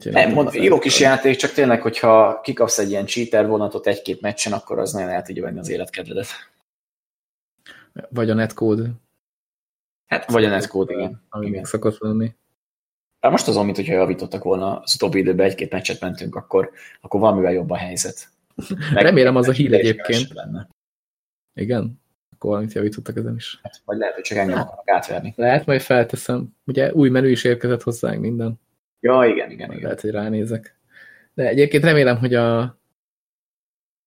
Nem, mondom, jó kis játék, csak tényleg, hogyha kikapsz egy ilyen cheater vonatot egy-két meccsen, akkor az nagyon el tudja venni az életkedvedet. Vagy a netcode. Hát, vagy a netcode, igen. Ami igen. szokott lenni. Hát most azon, mint hogyha javítottak volna, az utóbbi időben egy-két meccset mentünk, akkor, akkor valamivel jobb a helyzet. Meg Remélem az a hír egyébként. Lenne. Igen? Akkor valamit javítottak ezen is. Hát, vagy lehet, hogy csak engem akarnak átverni. Lehet, majd felteszem. Ugye új menü is érkezett hozzánk minden. Ja, igen, igen, igen. Lehet, hogy ránézek. De egyébként remélem, hogy a,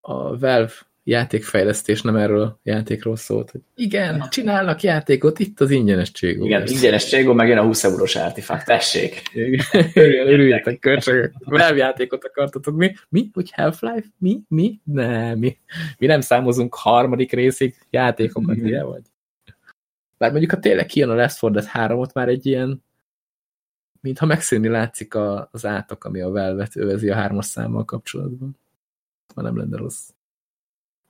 a Valve játékfejlesztés nem erről a játékról szólt, hogy igen, csinálnak játékot, itt az ingyenes cségó. Igen, ingyenes cségó, meg jön a 20 eurós artifakt, tessék. Örüljetek, kölcsönök. Valve játékot akartatok mi? Mi? Hogy Half-Life? Mi? Mi? Nem, mi. Mi nem számozunk harmadik részig játékokat, ugye vagy? Bár mondjuk, ha tényleg kijön a Last 4 Dead 3-ot, már egy ilyen mintha megszűnni látszik a, az átok, ami a velvet övezi a hármas számmal kapcsolatban. Már nem lenne rossz.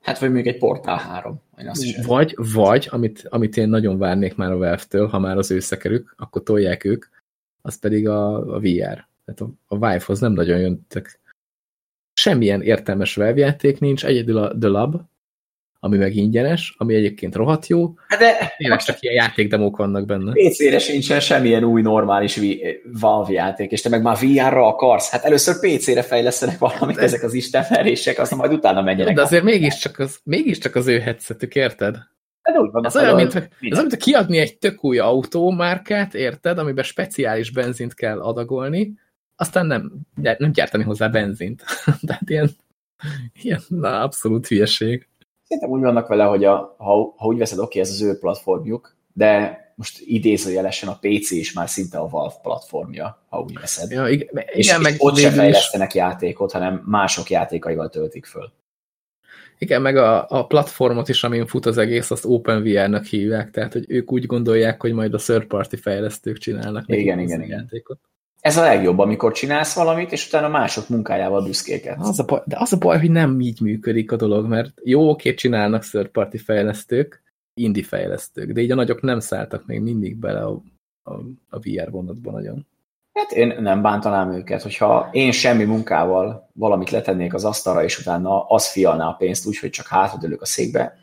Hát, vagy még egy Portál 3. Azt vagy, vagy amit, amit én nagyon várnék már a Valve-től, ha már az ő szekerük, akkor tolják ők, az pedig a, a VR. Tehát a, a Vive-hoz nem nagyon jöntek. Semmilyen értelmes Valve játék nincs, egyedül a The Lab, ami meg ingyenes, ami egyébként rohadt jó. Hát de tényleg csak ilyen játékdemók vannak benne. PC-re sincsen semmilyen új normális Valve játék, és te meg már VR-ra akarsz. Hát először PC-re fejlesztenek valamit de... ezek az istenfelések, aztán majd utána menjenek. De azért mégiscsak az, mégiscsak az ő headsetük, érted? Hát úgy van, ez olyan, mint, hogy, ez olyan, mint kiadni egy tök új autómárkát, érted, amiben speciális benzint kell adagolni, aztán nem, nem gyártani hozzá benzint. Tehát ilyen, ilyen na, abszolút hülyeség. Szerintem úgy vannak vele, hogy a, ha, ha úgy veszed, oké, ez az ő platformjuk, de most idézőjelesen a PC is már szinte a Valve platformja, ha úgy veszed. Ja, igen, és, igen, és meg ott se fejlesztenek is. játékot, hanem mások játékaival töltik föl. Igen, meg a, a platformot is, amin fut az egész, azt OpenVR-nak hívják, tehát hogy ők úgy gondolják, hogy majd a third party fejlesztők csinálnak igen, igen, igen. játékot. Ez a legjobb, amikor csinálsz valamit, és utána mások munkájával büszkéket. Az a baj, de az a baj, hogy nem így működik a dolog, mert jó, oké, csinálnak third party fejlesztők, indie fejlesztők, de így a nagyok nem szálltak még mindig bele a, a, a VR vonatba nagyon. Hát én nem bántanám őket, hogyha én semmi munkával valamit letennék az asztalra, és utána az fialná a pénzt úgy, hogy csak hátradőlök a székbe,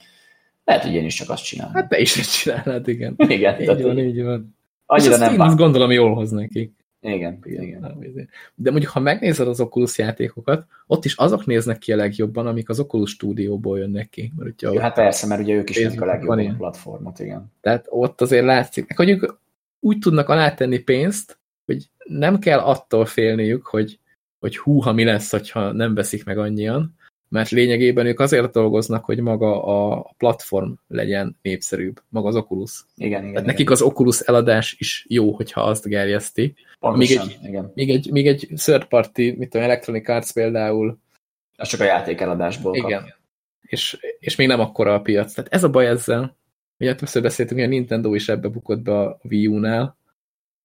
lehet, hogy én is csak azt csinálom. Hát te is ezt csinálnád, igen. Igen. Így van, így van. Annyira és nem azt gondolom jól hoz nekik. Igen, igen. De mondjuk, ha megnézed az Oculus játékokat, ott is azok néznek ki a legjobban, amik az Oculus stúdióból jönnek ki. Mert ugye ja, hát persze, mert ugye ők is a legjobb platformot, igen. Tehát ott azért látszik, hogy ők úgy tudnak alátenni pénzt, hogy nem kell attól félniük, hogy, hogy húha mi lesz, ha nem veszik meg annyian, mert lényegében ők azért dolgoznak, hogy maga a platform legyen népszerűbb, maga az Oculus. Igen, igen. Tehát igen. nekik az Oculus eladás is jó, hogyha azt gerjeszti. Pontosan, még egy, igen. Még egy, még egy third party, mit tudom, Electronic Arts például. Az csak a játék eladásból Igen. Kap. És, és még nem akkora a piac. Tehát ez a baj ezzel, ugye többször beszéltünk, hogy a Nintendo is ebbe bukott be a Wii U-nál,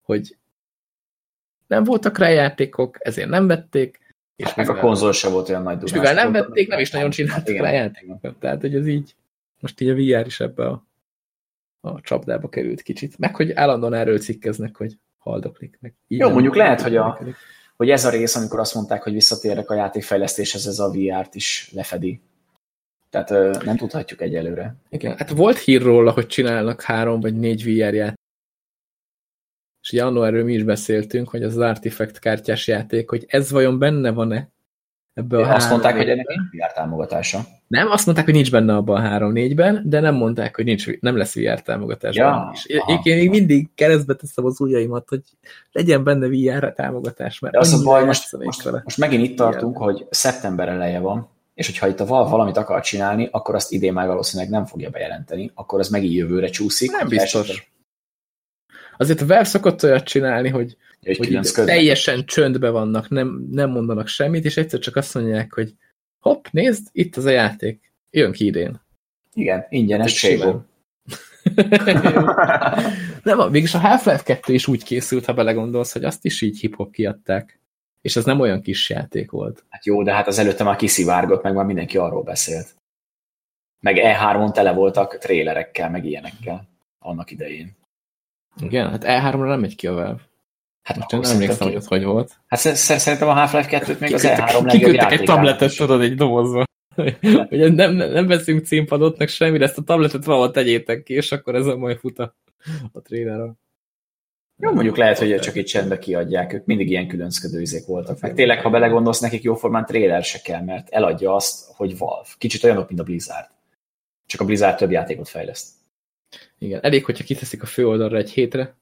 hogy nem voltak rá játékok, ezért nem vették. És hát meg a konzol sem volt olyan nagy És mivel nem vették, nem is nagyon csináltak rá játékokat. Tehát, hogy ez így, most így a VR is ebbe a, a csapdába került kicsit. Meg, hogy állandóan erről cikkeznek, hogy haldoklik. Meg Jó, mondjuk lehet, hogy, a, hogy ez a rész, amikor azt mondták, hogy visszatérnek a játékfejlesztéshez, ez a VR-t is lefedi. Tehát nem tudhatjuk egyelőre. Igen, hát volt hír róla, hogy csinálnak három vagy négy VR. És erről mi is beszéltünk, hogy az, az Artifact kártyás játék, hogy ez vajon benne van-e ebbe a Azt mondták, hogy ennek nincs VR támogatása. Nem, azt mondták, hogy nincs benne abban a 3-4-ben, de nem mondták, hogy nincs, nem lesz VR támogatás. Ja, és én, én még mindig keresztbe teszem az ujjaimat, hogy legyen benne VR támogatás. Mert de az a baj, most, most, most megint itt tartunk, hogy szeptember eleje van, és hogyha itt a Valve valamit akar csinálni, akkor azt idén már valószínűleg nem fogja bejelenteni, akkor az megint jövőre csúszik. Nem biztos. Azért a Valve szokott olyat csinálni, hogy, Egy hogy teljesen csöndbe vannak, nem, nem mondanak semmit, és egyszer csak azt mondják, hogy hopp, nézd, itt az a játék. Jön ki idén. Igen, ingyenes ségó. nem, mégis a Half-Life 2 is úgy készült, ha belegondolsz, hogy azt is így hip-hop kiadták. És ez nem olyan kis játék volt. Hát jó, de hát az előtte már kiszivárgott, meg már mindenki arról beszélt. Meg E3-on tele voltak trélerekkel, meg ilyenekkel annak idején. Igen, hát E3-ra nem megy ki a Valve. Hát Most nem emlékszem, hogy az hogy volt. Hát szerintem a Half-Life 2-t még az E3 legjobb egy tabletet, tudod, egy dobozba. Ugye nem, nem, nem veszünk címpadot, meg semmi, de ezt a tabletet valahol tegyétek ki, és akkor ez a majd fut a, a trailerra. Jó, mondjuk lehet, hogy csak egy csendbe kiadják, ők mindig ilyen különszködő izék voltak. Meg tényleg, ha belegondolsz, nekik jóformán trailer se kell, mert eladja azt, hogy Valve. Kicsit olyanok, mint a Blizzard. Csak a Blizzard több játékot fejleszt. Igen, elég, hogyha kiteszik a főoldalra egy hétre,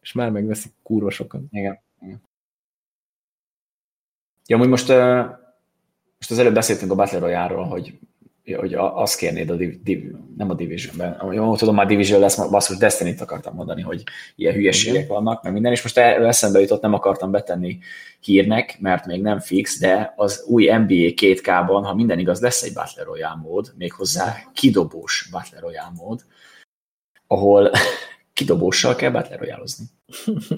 és már megveszik kurva sokan. Igen. Igen. Ja, hogy most, most az előbb beszéltünk a Battle Royale-ról, hogy hogy azt kérnéd a div, div, nem a Division-ben, jó, tudom, már Division lesz, basszus, Destiny-t akartam mondani, hogy ilyen hülyeségek vannak, meg minden, és most eszembe jutott, nem akartam betenni hírnek, mert még nem fix, de az új NBA 2K-ban, ha minden igaz, lesz egy Battle Royale mód, méghozzá kidobós Battle Royale mód, ahol kidobóssal kell Battle Royale-ozni.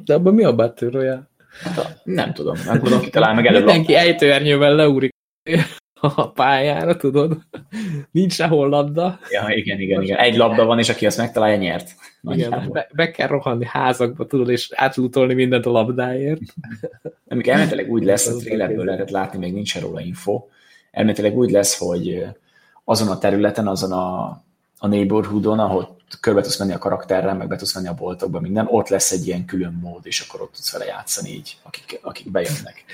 De abban mi a Battle Royale? Hát, nem tudom, nem tudom, kitalál meg előbb. Mindenki ejtőernyővel leúrik a pályára, tudod? Nincs sehol labda. Ja, igen, igen, igen. Egy labda van, és aki azt megtalálja, nyert. Igen, be, be, kell rohanni házakba, tudod, és átlutolni mindent a labdáért. Amikor elméletileg úgy lesz, a trailerből lehetett látni, még nincs róla info, elméletileg úgy lesz, hogy azon a területen, azon a, a neighborhoodon, ahol körbe tudsz menni a karakterrel, meg be tudsz menni a boltokba, minden, ott lesz egy ilyen külön mód, és akkor ott tudsz vele játszani így, akik, akik bejönnek.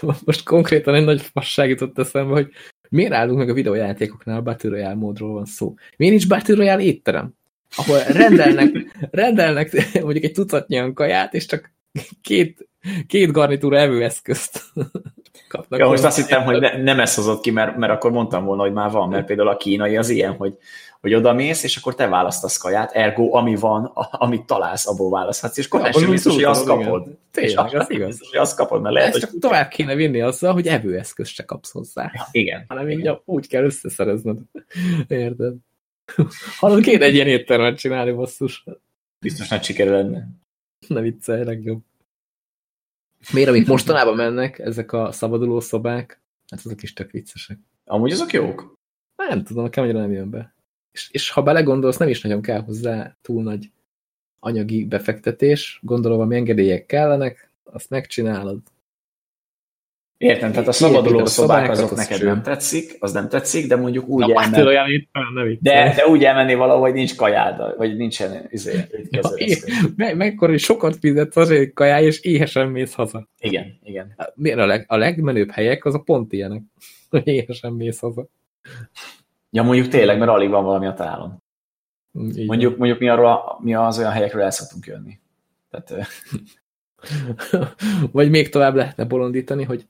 most konkrétan egy nagy fasság jutott eszembe, hogy miért állunk meg a videójátékoknál, a Battle Royale módról van szó. Miért nincs Battle Royale étterem? Ahol rendelnek, rendelnek mondjuk egy tucatnyi kaját, és csak két, két garnitúra evőeszközt kapnak. Ja, most azt hittem, hogy ne, nem ezt hozott ki, mert, mert akkor mondtam volna, hogy már van, mert például a kínai az ilyen, hogy hogy oda mész, és akkor te választasz kaját, ergo ami van, amit találsz, abból választhatsz, és akkor ja, sem biztos, hogy azt kapod. Tényleg, az igaz. Biztos, hogy azt kapod, mert lehet, Ezt hogy csak tovább kéne vinni azzal, hogy evőeszköz se kapsz hozzá. Ja, igen. Hanem így úgy kell összeszerezned. Érted? Hallod, kéne egy ilyen éttermet csinálni, basszus. Biztos nagy siker lenne. Ne viccelj, legjobb. Miért, amik mostanában mennek, ezek a szabaduló szobák, hát azok is tök viccesek. Amúgy azok jók? Nem tudom, nekem annyira nem jön be. És, és ha belegondolsz, nem is nagyon kell hozzá túl nagy anyagi befektetés, gondolom, ami engedélyek kellenek, azt megcsinálod. Értem, tehát a szabaduló szobák azok neked cső. nem tetszik, az nem tetszik, de mondjuk úgy Na, elmen... olyan itt, nem de, de úgy elmenni valahol, hogy nincs kajád, vagy nincsen izé, ja, me mekkora, hogy sokat fizetsz azért kajáj, és éhesen mész haza. Igen, igen. Miért a, leg, a legmenőbb helyek, az a pont ilyenek, hogy éhesen mész haza. Ja, mondjuk tényleg, mert alig van valami a találon. Így mondjuk, mondjuk mi, arról, mi az olyan helyekről el szoktunk jönni. Tehát, Vagy még tovább lehetne bolondítani, hogy,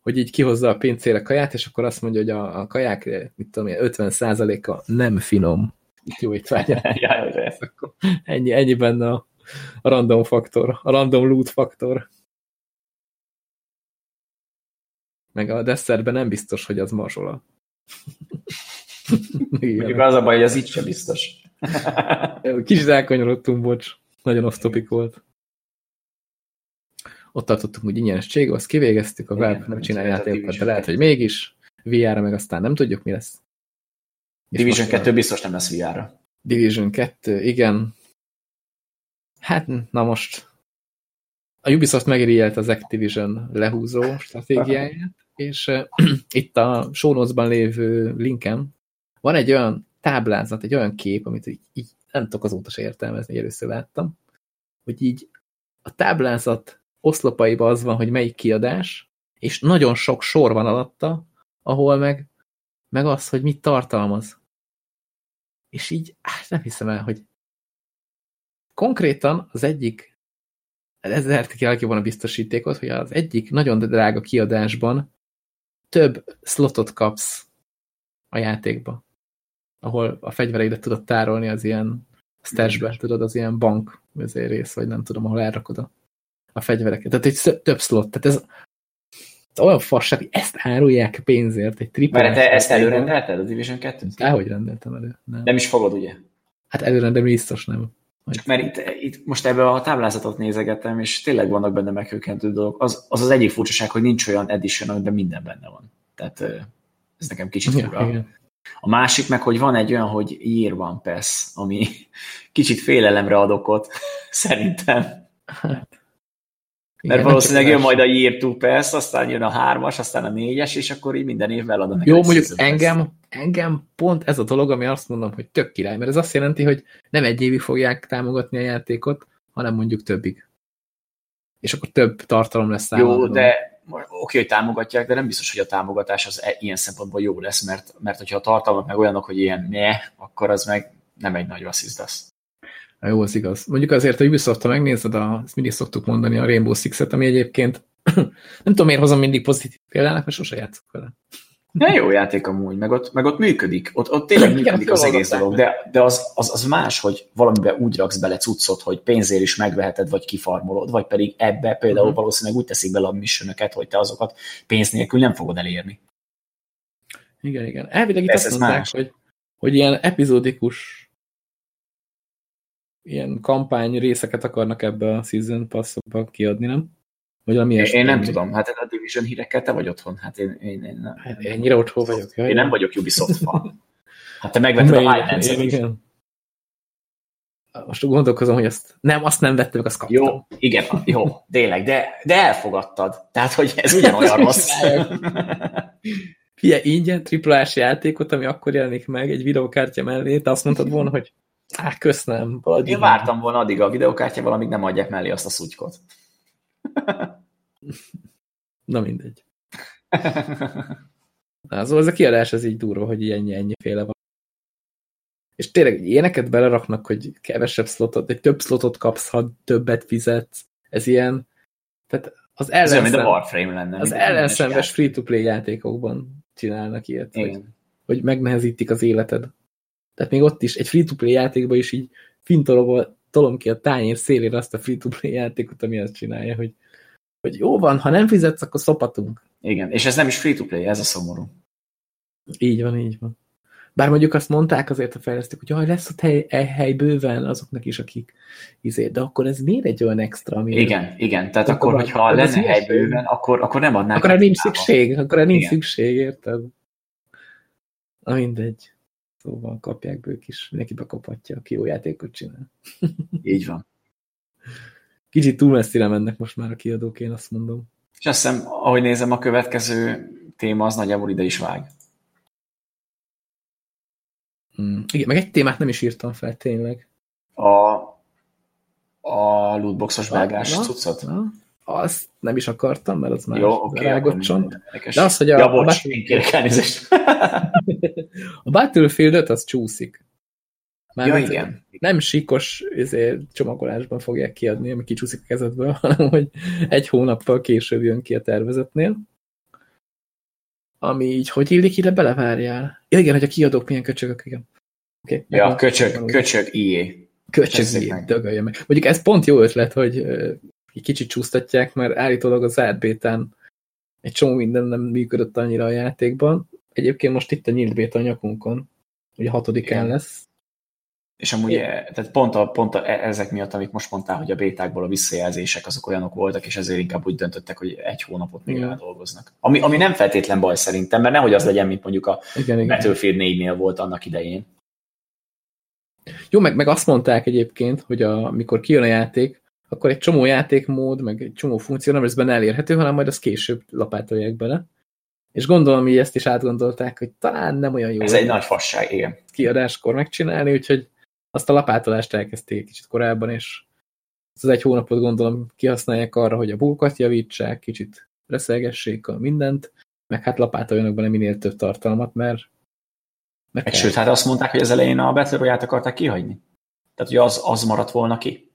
hogy így kihozza a pincére kaját, és akkor azt mondja, hogy a, a kaják, mit tudom 50%-a nem finom. Jó étvágyat. ja, ennyi, ennyi benne a, a random faktor, a random loot faktor. Meg a desszertben nem biztos, hogy az mazsola. Mondjuk az a baj, hogy az így sem biztos. Kicsit elkanyarodtunk, bocs. Nagyon off topic volt. Ott tartottunk, hogy ingyenesség, azt kivégeztük, a Valve nem csinál játékokat, de lehet, hogy mégis. VR-ra meg aztán nem tudjuk, mi lesz. Division 2 biztos nem lesz VR-ra. Division 2, igen. Hát, na most a Ubisoft megirielt az Activision lehúzó stratégiáját, és uh, itt a show notes-ban lévő linkem van egy olyan táblázat, egy olyan kép, amit így, így nem tudok azóta se értelmezni, hogy először láttam, hogy így a táblázat oszlopaiba az van, hogy melyik kiadás, és nagyon sok sor van alatta, ahol meg, meg az, hogy mit tartalmaz. És így, hát nem hiszem el, hogy konkrétan az egyik, ez lehet ki a biztosítékot, hogy az egyik nagyon drága kiadásban több slotot kapsz a játékba, ahol a fegyvereidet tudod tárolni az ilyen stashbe, tudod, az ilyen bank rész, vagy nem tudom, ahol elrakod a, a fegyvereket. Tehát egy több slot. Tehát ez olyan fasság, hogy ezt árulják pénzért, egy triple. Mert te ezt előrendelted, a Division 2-t? Dehogy rendeltem elő. Nem. nem is fogod, ugye? Hát előrendelni biztos nem. Csak mert itt, itt most ebbe a táblázatot nézegettem, és tényleg vannak benne meghőkentő dolgok. Az, az az egyik furcsaság, hogy nincs olyan edition, amiben minden benne van. Tehát ez nekem kicsit fura. Ja, a másik meg, hogy van egy olyan, hogy Year One Pass, ami kicsit félelemre adok ott, szerintem. Hát, igen, Mert valószínűleg jön majd a Year 2 Pass, aztán jön a 3-as, aztán a 4-es, és akkor így minden évvel adnak. Jó, mondjuk engem, engem pont ez a dolog, ami azt mondom, hogy tök király, mert ez azt jelenti, hogy nem egy évig fogják támogatni a játékot, hanem mondjuk többig. És akkor több tartalom lesz számomra. Jó, de oké, hogy támogatják, de nem biztos, hogy a támogatás az e- ilyen szempontból jó lesz, mert, mert hogyha a tartalmak meg olyanok, hogy ilyen ne, akkor az meg nem egy nagy rasszizdasz. Jó, az igaz. Mondjuk azért, a Ubisoft, ha megnézed, a, ezt mindig szoktuk mondani, a Rainbow Six-et, ami egyébként nem tudom, miért hozom mindig pozitív példának, mert sosem játszok vele. Ne jó játék amúgy, meg ott, meg ott működik, ott, ott tényleg működik az egész dolog, de, de az, az, az más, hogy valamiben úgy raksz bele cuccot, hogy pénzért is megveheted, vagy kifarmolod, vagy pedig ebbe például uh-huh. valószínűleg úgy teszik bele a missionöket, hogy te azokat pénz nélkül nem fogod elérni. Igen, igen. Elvileg itt azt mondták, hogy, hogy ilyen epizódikus ilyen kampány részeket akarnak ebbe a Season pass kiadni, nem? Vagy ami én, én nem tudom, hát a Division hírekkel te vagy otthon. Hát én, én, én nem. Hát ennyire otthon vagyok. Jaj, én nem vagyok Ubisoft fan. Hát te megvetted a Highlands-et igen. Most gondolkozom, hogy azt nem, azt nem vettem, azt kaptam. Jó, igen, jó, tényleg, de, de elfogadtad. Tehát, hogy ez ugyanolyan rossz. Fie, ingyen triplás játékot, ami akkor jelenik meg egy videókártya mellé, te azt mondtad volna, hogy Á, köszönöm. Én vártam volna addig a videókártyával, amíg nem adják mellé azt a szutykot. Na mindegy. Na, szóval ez a kiadás az így durva, hogy ennyi, ennyi féle van. És tényleg ilyeneket beleraknak, hogy kevesebb slotot, egy több slotot kapsz, ha többet fizetsz. Ez ilyen, tehát az ellenszem, mint a Warframe lenne. Az ellenszenves free-to-play játékokban csinálnak ilyet, hogy, hogy megnehezítik az életed. Tehát még ott is, egy free-to-play játékban is így fintolom, tolom ki a tányér szélére azt a free-to-play játékot, ami azt csinálja, hogy, hogy jó van, ha nem fizetsz, akkor szopatunk. Igen, és ez nem is free-to-play, ez a szomorú. Így van, így van. Bár mondjuk azt mondták azért a fejlesztők, hogy jaj, lesz ott hely, e, hely bőven azoknak is, akik izé, de akkor ez miért egy olyan extra? Ami igen, igen, tehát akkor, akkor hogyha lenne hely bőven, akkor, akkor nem adnák. Akkor nincs szükség, akkor nincs igen. szükség, érted? Na mindegy. Szóval kapják ők is, mindenki bekaphatja, aki jó játékot csinál. Így van. Kicsit túl messzire mennek most már a kiadók, én azt mondom. És azt hiszem, ahogy nézem, a következő téma az nagyjából ide is vág. Mm, igen, meg egy témát nem is írtam fel, tényleg. A, a lootboxos belgás cuccot? Azt nem is akartam, mert az már Jó, okay, rágott csont. De az, hogy a, ja, bocs, a, Battle... a Battlefield az csúszik. Már ja, igen. Nem sikos ezért, csomagolásban fogják kiadni, ami kicsúszik a kezedből, hanem hogy egy hónappal később jön ki a tervezetnél. Ami így, hogy illik ide belevárjál? Ja, igen, hogy a kiadók milyen köcsögök, igen. Okay, ja, köcsög, köcsög IE. Köcsög IE, dögölje meg. Mondjuk ez pont jó ötlet, hogy egy kicsit csúsztatják, mert állítólag az átbétán egy csomó minden nem működött annyira a játékban. Egyébként most itt a nyílt béta a nyakunkon, ugye a hatodikán lesz. És amúgy é. tehát pont, a, pont a, e, ezek miatt, amit most mondtál, hogy a bétákból a visszajelzések azok olyanok voltak, és ezért inkább úgy döntöttek, hogy egy hónapot még dolgoznak. Ami, ami nem feltétlen baj szerintem, mert nehogy az legyen, mint mondjuk a igen, Battlefield 4-nél volt annak idején. Jó, meg, meg azt mondták egyébként, hogy a, amikor kijön a játék, akkor egy csomó játékmód, meg egy csomó funkció nem lesz benne elérhető, hanem majd az később lapátolják bele. És gondolom, hogy ezt is átgondolták, hogy talán nem olyan jó. Ez egy nagy fasság, igen. Kiadáskor megcsinálni, úgyhogy azt a lapátolást elkezdték kicsit korábban, és az egy hónapot gondolom kihasználják arra, hogy a bulkat javítsák, kicsit reszelgessék a mindent, meg hát lapátoljanak bele minél több tartalmat, mert... mert sőt, hát azt mondták, hogy az elején a Battle Royale-t akarták kihagyni. Tehát, hogy az, az maradt volna ki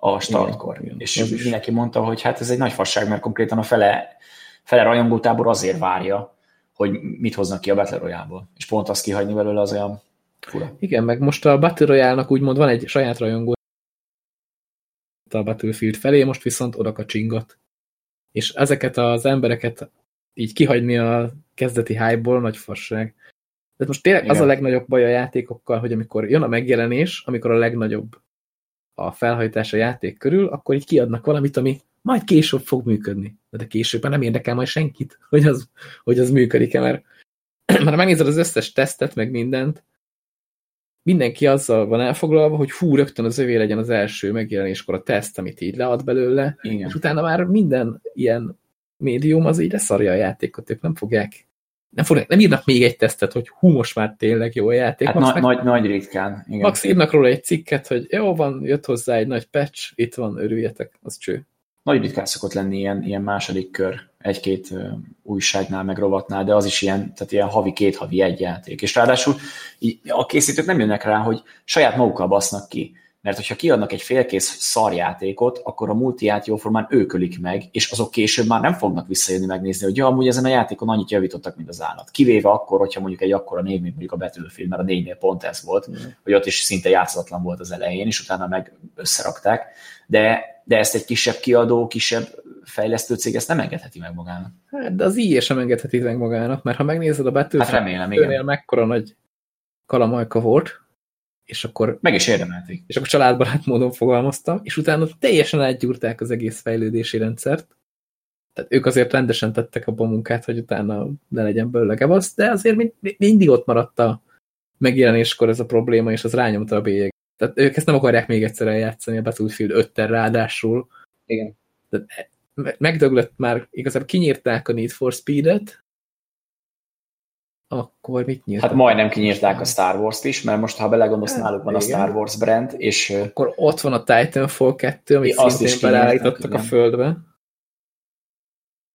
a startkor. Igen, igen, és is. mindenki mondta, hogy hát ez egy nagy fasság, mert konkrétan a fele, fele rajongótábor azért várja, hogy mit hoznak ki a Battle Royale-ból. És pont azt kihagyni belőle az olyan Fura. Igen, meg most a Battle Royale-nak úgymond van egy saját rajongó a Battlefield felé, most viszont oda kacsingat. És ezeket az embereket így kihagyni a kezdeti hype-ból nagy fasság. De most tényleg Igen. az a legnagyobb baj a játékokkal, hogy amikor jön a megjelenés, amikor a legnagyobb a felhajtás a játék körül, akkor így kiadnak valamit, ami majd később fog működni. De, később nem érdekel majd senkit, hogy az, hogy az működik-e, mert, mert megnézed az összes tesztet, meg mindent, mindenki azzal van elfoglalva, hogy fú, rögtön az övé legyen az első megjelenéskor a teszt, amit így lead belőle, Igen. és utána már minden ilyen médium az így leszarja a játékot, ők nem fogják nem, fognak, nem írnak még egy tesztet, hogy hú, most már tényleg jó a játék. Hát Max, na, meg, nagy, nagy ritkán. Igen. Max írnak róla egy cikket, hogy jó van, jött hozzá egy nagy patch, itt van, örüljetek, az cső nagy ritkán szokott lenni ilyen, ilyen második kör egy-két újságnál, meg rovatnál, de az is ilyen, tehát ilyen havi két, havi egy játék. És ráadásul a készítők nem jönnek rá, hogy saját magukkal basznak ki. Mert hogyha kiadnak egy félkész szarjátékot, akkor a multiát jóformán ők ölik meg, és azok később már nem fognak visszajönni megnézni, hogy ja, amúgy ezen a játékon annyit javítottak, mint az állat. Kivéve akkor, hogyha mondjuk egy akkora név, mint mondjuk a Battlefield, mert a négynél pont ez volt, mm. hogy ott is szinte játszatlan volt az elején, és utána meg összerakták. De de ezt egy kisebb kiadó, kisebb fejlesztő cég ezt nem engedheti meg magának. Hát, de az IE sem engedheti meg magának, mert ha megnézed a Battlefield, hát remélem, igen. mekkora nagy kalamajka volt, és akkor... Meg is érdemelték. És akkor családbarát módon fogalmaztam, és utána teljesen átgyúrták az egész fejlődési rendszert. Tehát ők azért rendesen tettek abba a munkát, hogy utána ne legyen belőle gebasz, de azért mind, mindig ott maradt a megjelenéskor ez a probléma, és az rányomta a bélyeg. Tehát ők ezt nem akarják még egyszer eljátszani a Battlefield 5-tel ráadásul. Igen. Tehát megdöglött már, igazából kinyírták a Need for Speed-et, akkor mit nyírták? Hát majdnem kinyírták a Star Wars-t is, mert most, ha belegondolsz, hát, náluk van igen. a Star Wars brand, és... Akkor ott van a Titanfall 2, amit azt szintén beállítottak a földbe.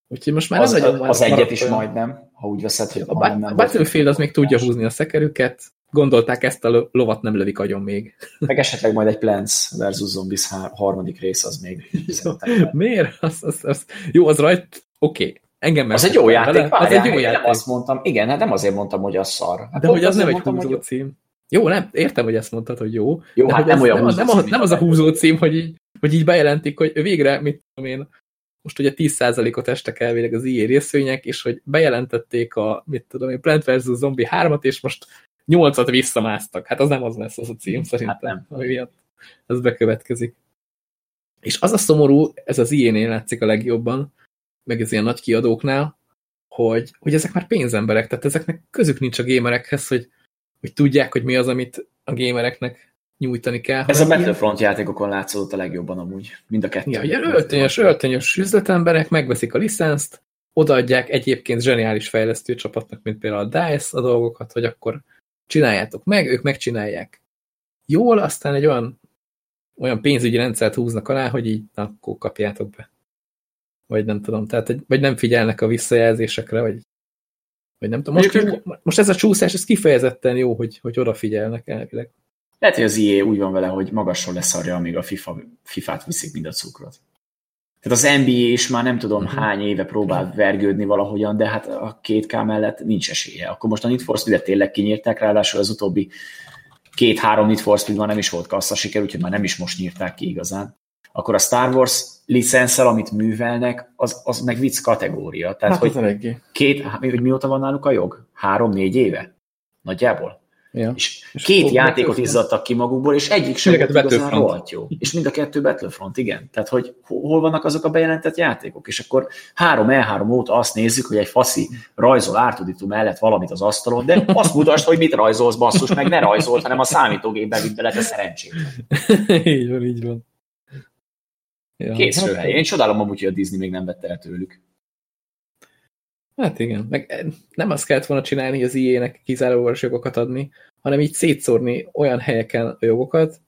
Úgyhogy most már az, nem nagyon Az egyet is olyan. majdnem, ha úgy veszed, hogy a, a Battlefield az még tudja húzni a szekerüket, gondolták ezt a lovat nem lövik agyon még. Meg esetleg majd egy Plants versus Zombies harmadik rész az még. Miért? Az, az, az, jó, az rajt, oké. Okay. Engem az egy jó játék, vele. az egy jó játék. Nem azt mondtam, igen, hát nem azért mondtam, hogy az szar. Hát De hogy az nem egy húzó hogy... cím. Jó, nem, értem, hogy ezt mondtad, hogy jó. Jó, de hát nem olyan nem, nem, az, nem az a húzó cím, hogy így, hogy így bejelentik, hogy végre, mit tudom én, most ugye 10%-ot estek elvileg az ilyen részvények, és hogy bejelentették a, mit tudom én, Plant vs. Zombie 3-at, és most nyolcat visszamásztak. Hát az nem az lesz az a cím, szerintem. Hát nem. Miatt ez bekövetkezik. És az a szomorú, ez az ilyen látszik a legjobban, meg ez ilyen nagy kiadóknál, hogy, hogy ezek már pénzemberek, tehát ezeknek közük nincs a gamerekhez, hogy, hogy tudják, hogy mi az, amit a gamereknek nyújtani kell. Ez a Battlefront ilyen... játékokon látszódott a legjobban amúgy, mind a kettő. Ja, ugye öltönyös, öltönyös üzletemberek megveszik a licenszt, odaadják egyébként zseniális fejlesztő csapatnak, mint például a DICE a dolgokat, hogy akkor csináljátok meg, ők megcsinálják jól, aztán egy olyan, olyan pénzügyi rendszert húznak alá, hogy így, na, akkor kapjátok be. Vagy nem tudom, tehát, vagy nem figyelnek a visszajelzésekre, vagy, vagy nem tudom. Most, most ez a csúszás, ez kifejezetten jó, hogy, hogy odafigyelnek elvileg. Lehet, hogy az IE úgy van vele, hogy magasról leszarja, amíg a FIFA, FIFA-t viszik, mind a cukrot. Tehát az NBA is már nem tudom uh-huh. hány éve próbál vergődni valahogyan, de hát a két k mellett nincs esélye. Akkor most a Need for Speed-et tényleg kinyírták, ráadásul az utóbbi két-három Need for Speed nem is volt kassza siker, úgyhogy már nem is most nyírták ki igazán. Akkor a Star Wars licenszel, amit művelnek, az, az meg vicc kategória. Tehát, hát, hogy két, hogy mióta van náluk a jog? Három-négy éve? Nagyjából? Ja. És, és két játékot izzadtak ki magukból, és egyik sem volt igazán rohadt jó. És mind a kettő Battlefront, igen. Tehát, hogy hol vannak azok a bejelentett játékok? És akkor három E3 óta azt nézzük, hogy egy faszi rajzol ártuditum mellett valamit az asztalon, de azt mutasd, hogy mit rajzolsz, basszus, meg ne rajzolt, hanem a számítógépbe vidd bele, te szerencsét. így van, így van. Ja, Készről hát, Én csodálom amúgy, hogy a Disney még nem vette el tőlük. Hát igen, meg nem azt kellett volna csinálni, hogy az IE-nek kizárólagos jogokat adni, hanem így szétszórni olyan helyeken a jogokat,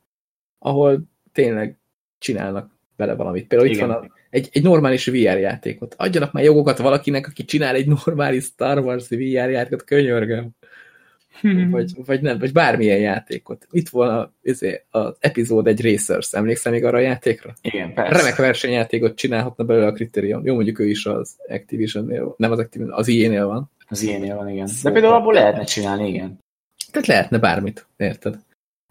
ahol tényleg csinálnak vele valamit. Például igen. itt van a, egy, egy normális VR játékot. Adjanak már jogokat valakinek, aki csinál egy normális Star Wars VR játékot, könyörgöm. Hmm. Vagy, vagy nem, vagy bármilyen játékot. Itt volna izé, az epizód egy Racers, emlékszel még arra a játékra? Igen, persze. Remek versenyjátékot csinálhatna belőle a Criterion. Jó, mondjuk ő is az Activision-nél, nem az Activision, az IE-nél van. Az IE-nél van, igen. Szóval De például abból lehetne csinálni, igen. Tehát lehetne bármit, érted?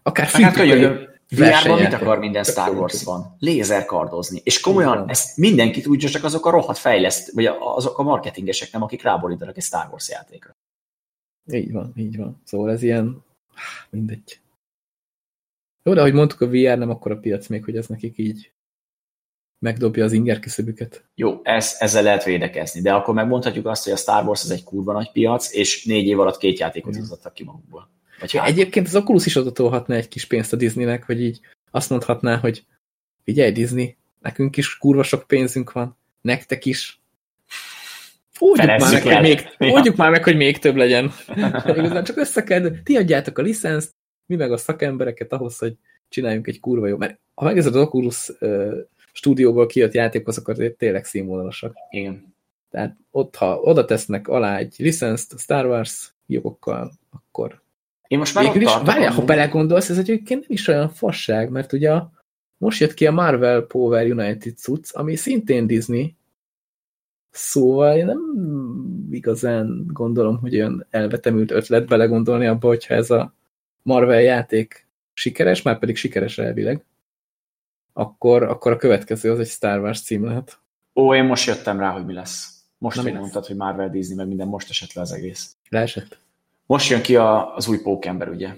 Akár hát, hogy VR-ban mit akar minden Star Wars van? Lézerkardozni. És komolyan, ezt mindenki tudja, csak azok a rohadt fejleszt, vagy azok a marketingesek nem, akik ráborítanak egy Star Wars játékra. Így van, így van. Szóval ez ilyen, mindegy. Jó, de ahogy mondtuk, a VR nem akkor a piac még, hogy ez nekik így megdobja az inger küszöbüket. Jó, ez, ezzel lehet védekezni, de akkor megmondhatjuk azt, hogy a Star Wars az egy kurva nagy piac, és négy év alatt két játékot hozottak ki magukból. Vagy ja, egyébként az Oculus is adatolhatna egy kis pénzt a Disneynek, hogy így azt mondhatná, hogy figyelj Disney, nekünk is kurva sok pénzünk van, nektek is, Oldjuk már, meg, hogy még, oldjuk már meg, hogy még több legyen. Igazán csak össze kell, ti adjátok a licenszt, mi meg a szakembereket ahhoz, hogy csináljunk egy kurva jó. Mert ha megnézed az Oculus uh, stúdióból kijött játék, azok azért tényleg színvonalasak. Igen. Tehát ott, ha oda tesznek alá egy licenszt Star Wars jogokkal, akkor én most már is, várjál, ha belegondolsz, ez egyébként nem is olyan fasság, mert ugye most jött ki a Marvel Power United cucc, ami szintén Disney, Szóval én nem igazán gondolom, hogy olyan elvetemült ötlet belegondolni abba, hogyha ez a Marvel játék sikeres, már pedig sikeres elvileg, akkor, akkor a következő az egy Star Wars cím lehet. Ó, én most jöttem rá, hogy mi lesz. Most, hogy mondtad, hogy Marvel Disney, meg minden most esett le az egész. Leesett. Most jön ki a, az új pókember, ugye?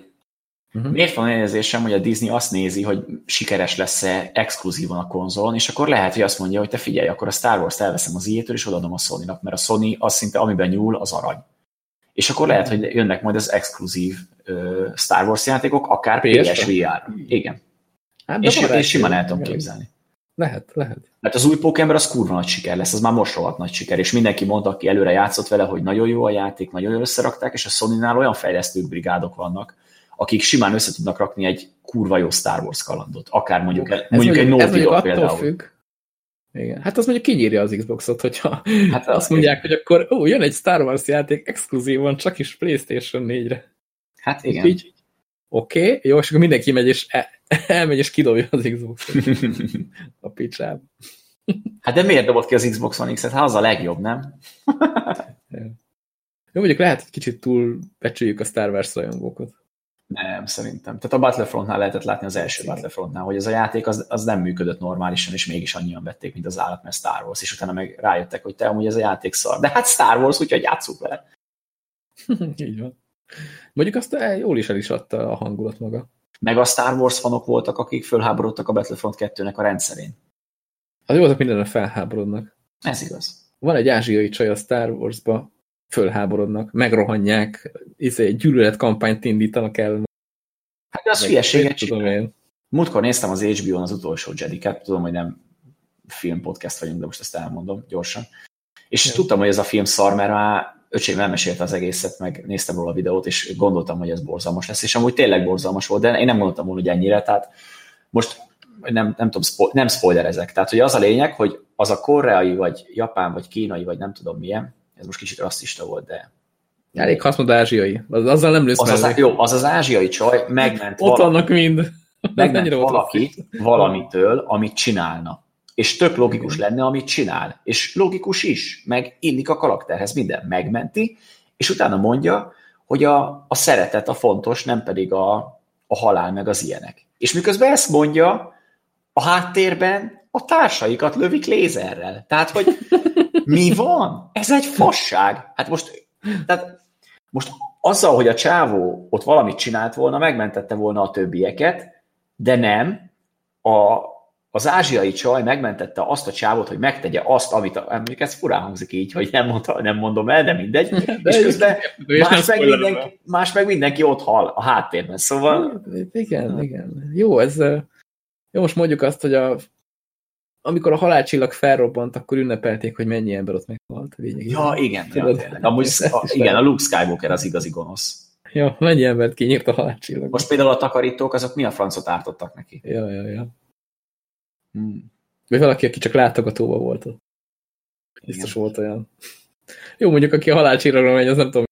Uh-huh. Miért van érzésem, hogy a Disney azt nézi, hogy sikeres lesz-e exkluzívan a konzolon, és akkor lehet, hogy azt mondja, hogy te figyelj, akkor a Star Wars-t elveszem az ijétől, és odaadom a Sony-nak, mert a Sony az szinte amiben nyúl, az arany. És akkor lehet, hogy jönnek majd az exkluzív uh, Star Wars játékok, akár PSVR. Igen. Hát, és, és simán el tudom képzelni. Lehet, lehet. Mert az új Pokémon az kurva nagy siker lesz, az már most rohadt nagy siker, és mindenki mondta, aki előre játszott vele, hogy nagyon jó a játék, nagyon jól összerakták, és a Sony-nál olyan fejlesztő brigádok vannak, akik simán össze tudnak rakni egy kurva jó Star Wars kalandot. Akár mondjuk, ez mondjuk, mondjuk egy Naughty például. Függ. Igen. Hát az mondjuk kinyírja az Xboxot, hogyha hát azt mondják, hogy akkor ó, jön egy Star Wars játék exkluzívan csak is Playstation 4-re. Hát igen. Így, oké, okay, jó, és akkor mindenki megy és el, elmegy és kidobja az Xboxot a picsába. Hát de miért dobott ki az Xbox One X-et? Hát az a legjobb, nem? Jó, mondjuk lehet, hogy kicsit túl becsüljük a Star Wars rajongókat. Nem, szerintem. Tehát a Battlefrontnál lehetett látni az első Battlefrontnál, hogy ez a játék az, az nem működött normálisan, és mégis annyian vették, mint az állat, mert Star Wars, és utána meg rájöttek, hogy te amúgy ez a játék szar. De hát Star Wars, úgyhogy játsszuk vele. Így van. Mondjuk azt jól is el is adta a hangulat maga. Meg a Star Wars fanok voltak, akik fölháborodtak a Battlefront 2-nek a rendszerén. Az voltak mindenre felháborodnak. Ez igaz. Van egy ázsiai csaj a Star Wars-ba, fölháborodnak, megrohanják, izé, gyűlöletkampányt indítanak el. Hát az hülyeséget én. Múltkor néztem az HBO-n az utolsó Jedi-ket, tudom, hogy nem filmpodcast vagyunk, de most ezt elmondom gyorsan. És Jó. tudtam, hogy ez a film szar, mert már öcsém elmesélte az egészet, meg néztem róla a videót, és gondoltam, hogy ez borzalmas lesz, és amúgy tényleg borzalmas volt, de én nem gondoltam volna, hogy ennyire, tehát most nem, nem tudom, spo nem spoilerezek. Tehát, hogy az a lényeg, hogy az a koreai, vagy japán, vagy kínai, vagy nem tudom milyen, ez most kicsit rasszista volt, de... Elég azt mondta ázsiai. Az, azzal nem lősz az, az Jó, az az ázsiai csaj megment Ott vannak mind. Megment valaki valamitől, amit csinálna. És tök logikus lenne, amit csinál. És logikus is, meg illik a karakterhez minden. Megmenti, és utána mondja, hogy a, a szeretet a fontos, nem pedig a, a halál, meg az ilyenek. És miközben ezt mondja, a háttérben a társaikat lövik lézerrel. Tehát, hogy mi van? Ez egy fasság. Hát most, tehát most azzal, hogy a csávó ott valamit csinált volna, megmentette volna a többieket, de nem, a, az ázsiai csaj megmentette azt a csávot, hogy megtegye azt, amit, a, mondjuk ez furán hangzik így, hogy nem, mondta, nem mondom el, de mindegy, de és közben más meg, mindenki, más meg mindenki ott hal a háttérben, szóval... Igen, igen. Jó, ez... Jó, most mondjuk azt, hogy a amikor a halálcsillag felrobbant, akkor ünnepelték, hogy mennyi ember ott meghalt. Lényegében. Ja, igen. Ja, Amúgy, a, igen, a Luke Skywalker az igazi gonosz. Ja, mennyi embert kinyírt a halálcsillag. Most például a takarítók, azok mi a francot ártottak neki? Ja, ja, ja. Hmm. Vagy valaki, aki csak látogatóba volt ott. Biztos igen. volt olyan. Jó, mondjuk aki a halálcsillagra megy, az nem tudom.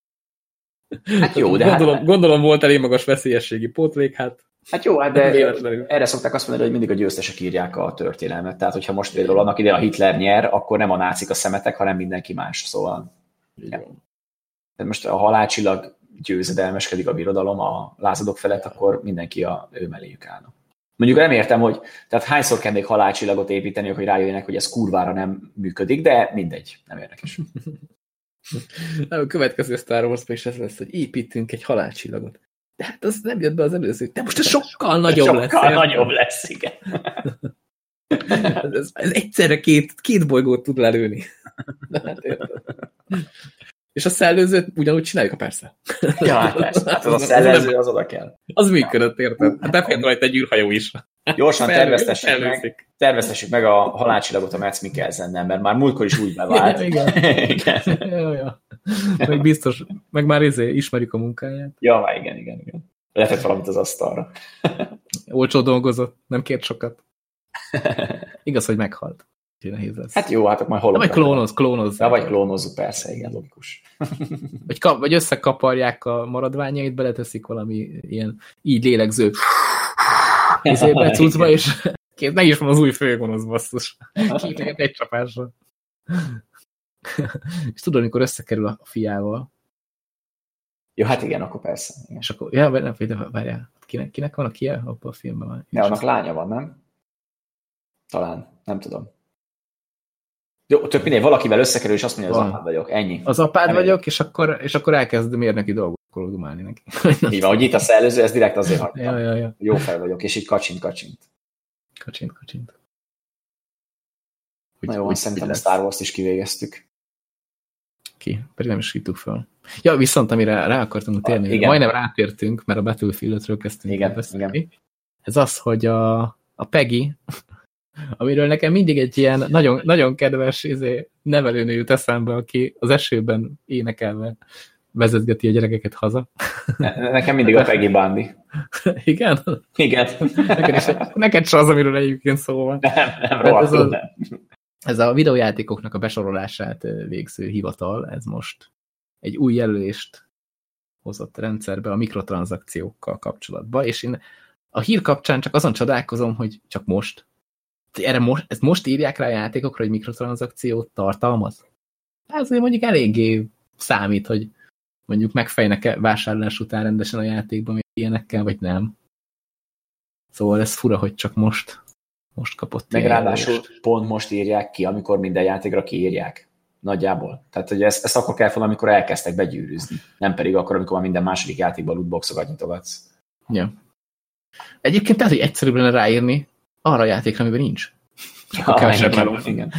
Hát jó, de gondolom, hát... gondolom volt elég magas veszélyességi pótlék, hát Hát jó, hát de erre szokták azt mondani, hogy mindig a győztesek írják a történelmet. Tehát, hogyha most például annak ide a Hitler nyer, akkor nem a nácik a szemetek, hanem mindenki más. Szóval... Ja. Tehát most a halálcsillag győzedelmeskedik a birodalom a lázadók felett, akkor mindenki a ő melléjük állna. Mondjuk nem értem, hogy tehát hányszor kell még halálcsillagot építeni, hogy rájöjjenek, hogy ez kurvára nem működik, de mindegy, nem érdekes. a következő Star wars is ez lesz, hogy építünk egy halálcsillagot. De hát az nem jött be az előző. De most ez sokkal nagyobb sokkal lesz. Sokkal nagyobb lesz, igen. ez, ez egyszerre két, két bolygót tud lelőni. Hát, és a szellőzőt ugyanúgy csináljuk, persze. Ja, hát persze. Hát az a szellőző, az oda kell. Az működött, érted? Hát befért rajta egy űrhajó is. Gyorsan terveztessük meg, terveztessük meg a halálcsillagot a Metz Mikkelsennel, mert már múltkor is úgy bevált. Igen. igen. ja, ja. Meg biztos, meg már izé, ismerjük a munkáját. Ja, már igen, igen, igen. Letett valamit az asztalra. Olcsó dolgozott, nem kért sokat. Igaz, hogy meghalt. Nehéz lesz. Hát jó, hát majd hol. Vagy klónoz, klónoz. Ja, vagy klónozzuk, persze, igen, logikus. vagy, kap, vagy összekaparják a maradványait, beleteszik valami ilyen így lélegző izébe, cuccba, és meg is van az új főgonosz basszus. Két egy csapásra. és tudod, amikor összekerül a fiával. Jó, hát igen, akkor persze. Igen. És akkor, ja, nem, várjál, kinek, kinek van a kie abban a filmben? Van. Ja, annak lánya van, nem? Talán, nem tudom. Jó, több mindegy, valakivel összekerül, és azt mondja, az apád vagyok, ennyi. Az apád nem vagyok, és akkor, és akkor elkezd mérnöki dolgokkal dumálni neki. Így van, hogy itt a szellőző, ez direkt azért hagytam. Ja, ja, ja. Jó fel vagyok, és így kacsint, kacsint. Kacsint, kacsint. Hogy, Na jó, hogy szerintem a Star Wars-t is kivégeztük. Ki? Pedig nem is hívtuk fel. Ja, viszont amire rá akartunk térni, igen. majdnem rátértünk, mert a Battlefield 5-ről kezdtünk igen, beszélni. Igen. Ez az, hogy a, a Peggy, amiről nekem mindig egy ilyen nagyon, nagyon kedves izé, nevelőnő jut eszembe, aki az esőben énekelve vezetgeti a gyerekeket haza. Nekem mindig a Peggy Bandi. Igen? Igen. Neked, is, neked se az, amiről egyébként szó van. Nem, nem, ez, a, nem. Ez a videójátékoknak a besorolását végző hivatal, ez most egy új jelölést hozott rendszerbe a mikrotranszakciókkal kapcsolatban, és én a hír kapcsán csak azon csodálkozom, hogy csak most, erre most, ezt most írják rá a játékokra, hogy mikrotranszakciót tartalmaz? Ez mondjuk eléggé számít, hogy mondjuk megfejnek-e vásárlás után rendesen a játékban ilyenekkel, vagy nem. Szóval ez fura, hogy csak most, most kapott. Meg ráadásul pont most írják ki, amikor minden játékra kiírják. Nagyjából. Tehát, hogy ezt, ezt akkor kell fel, amikor elkezdtek begyűrűzni. Nem pedig akkor, amikor már minden második játékban lootboxokat nyitogatsz. Ja. Egyébként tehát, hogy egyszerűbb lenne ráírni arra a játékra, amiben nincs. Ja, kevesebb meló. Igen.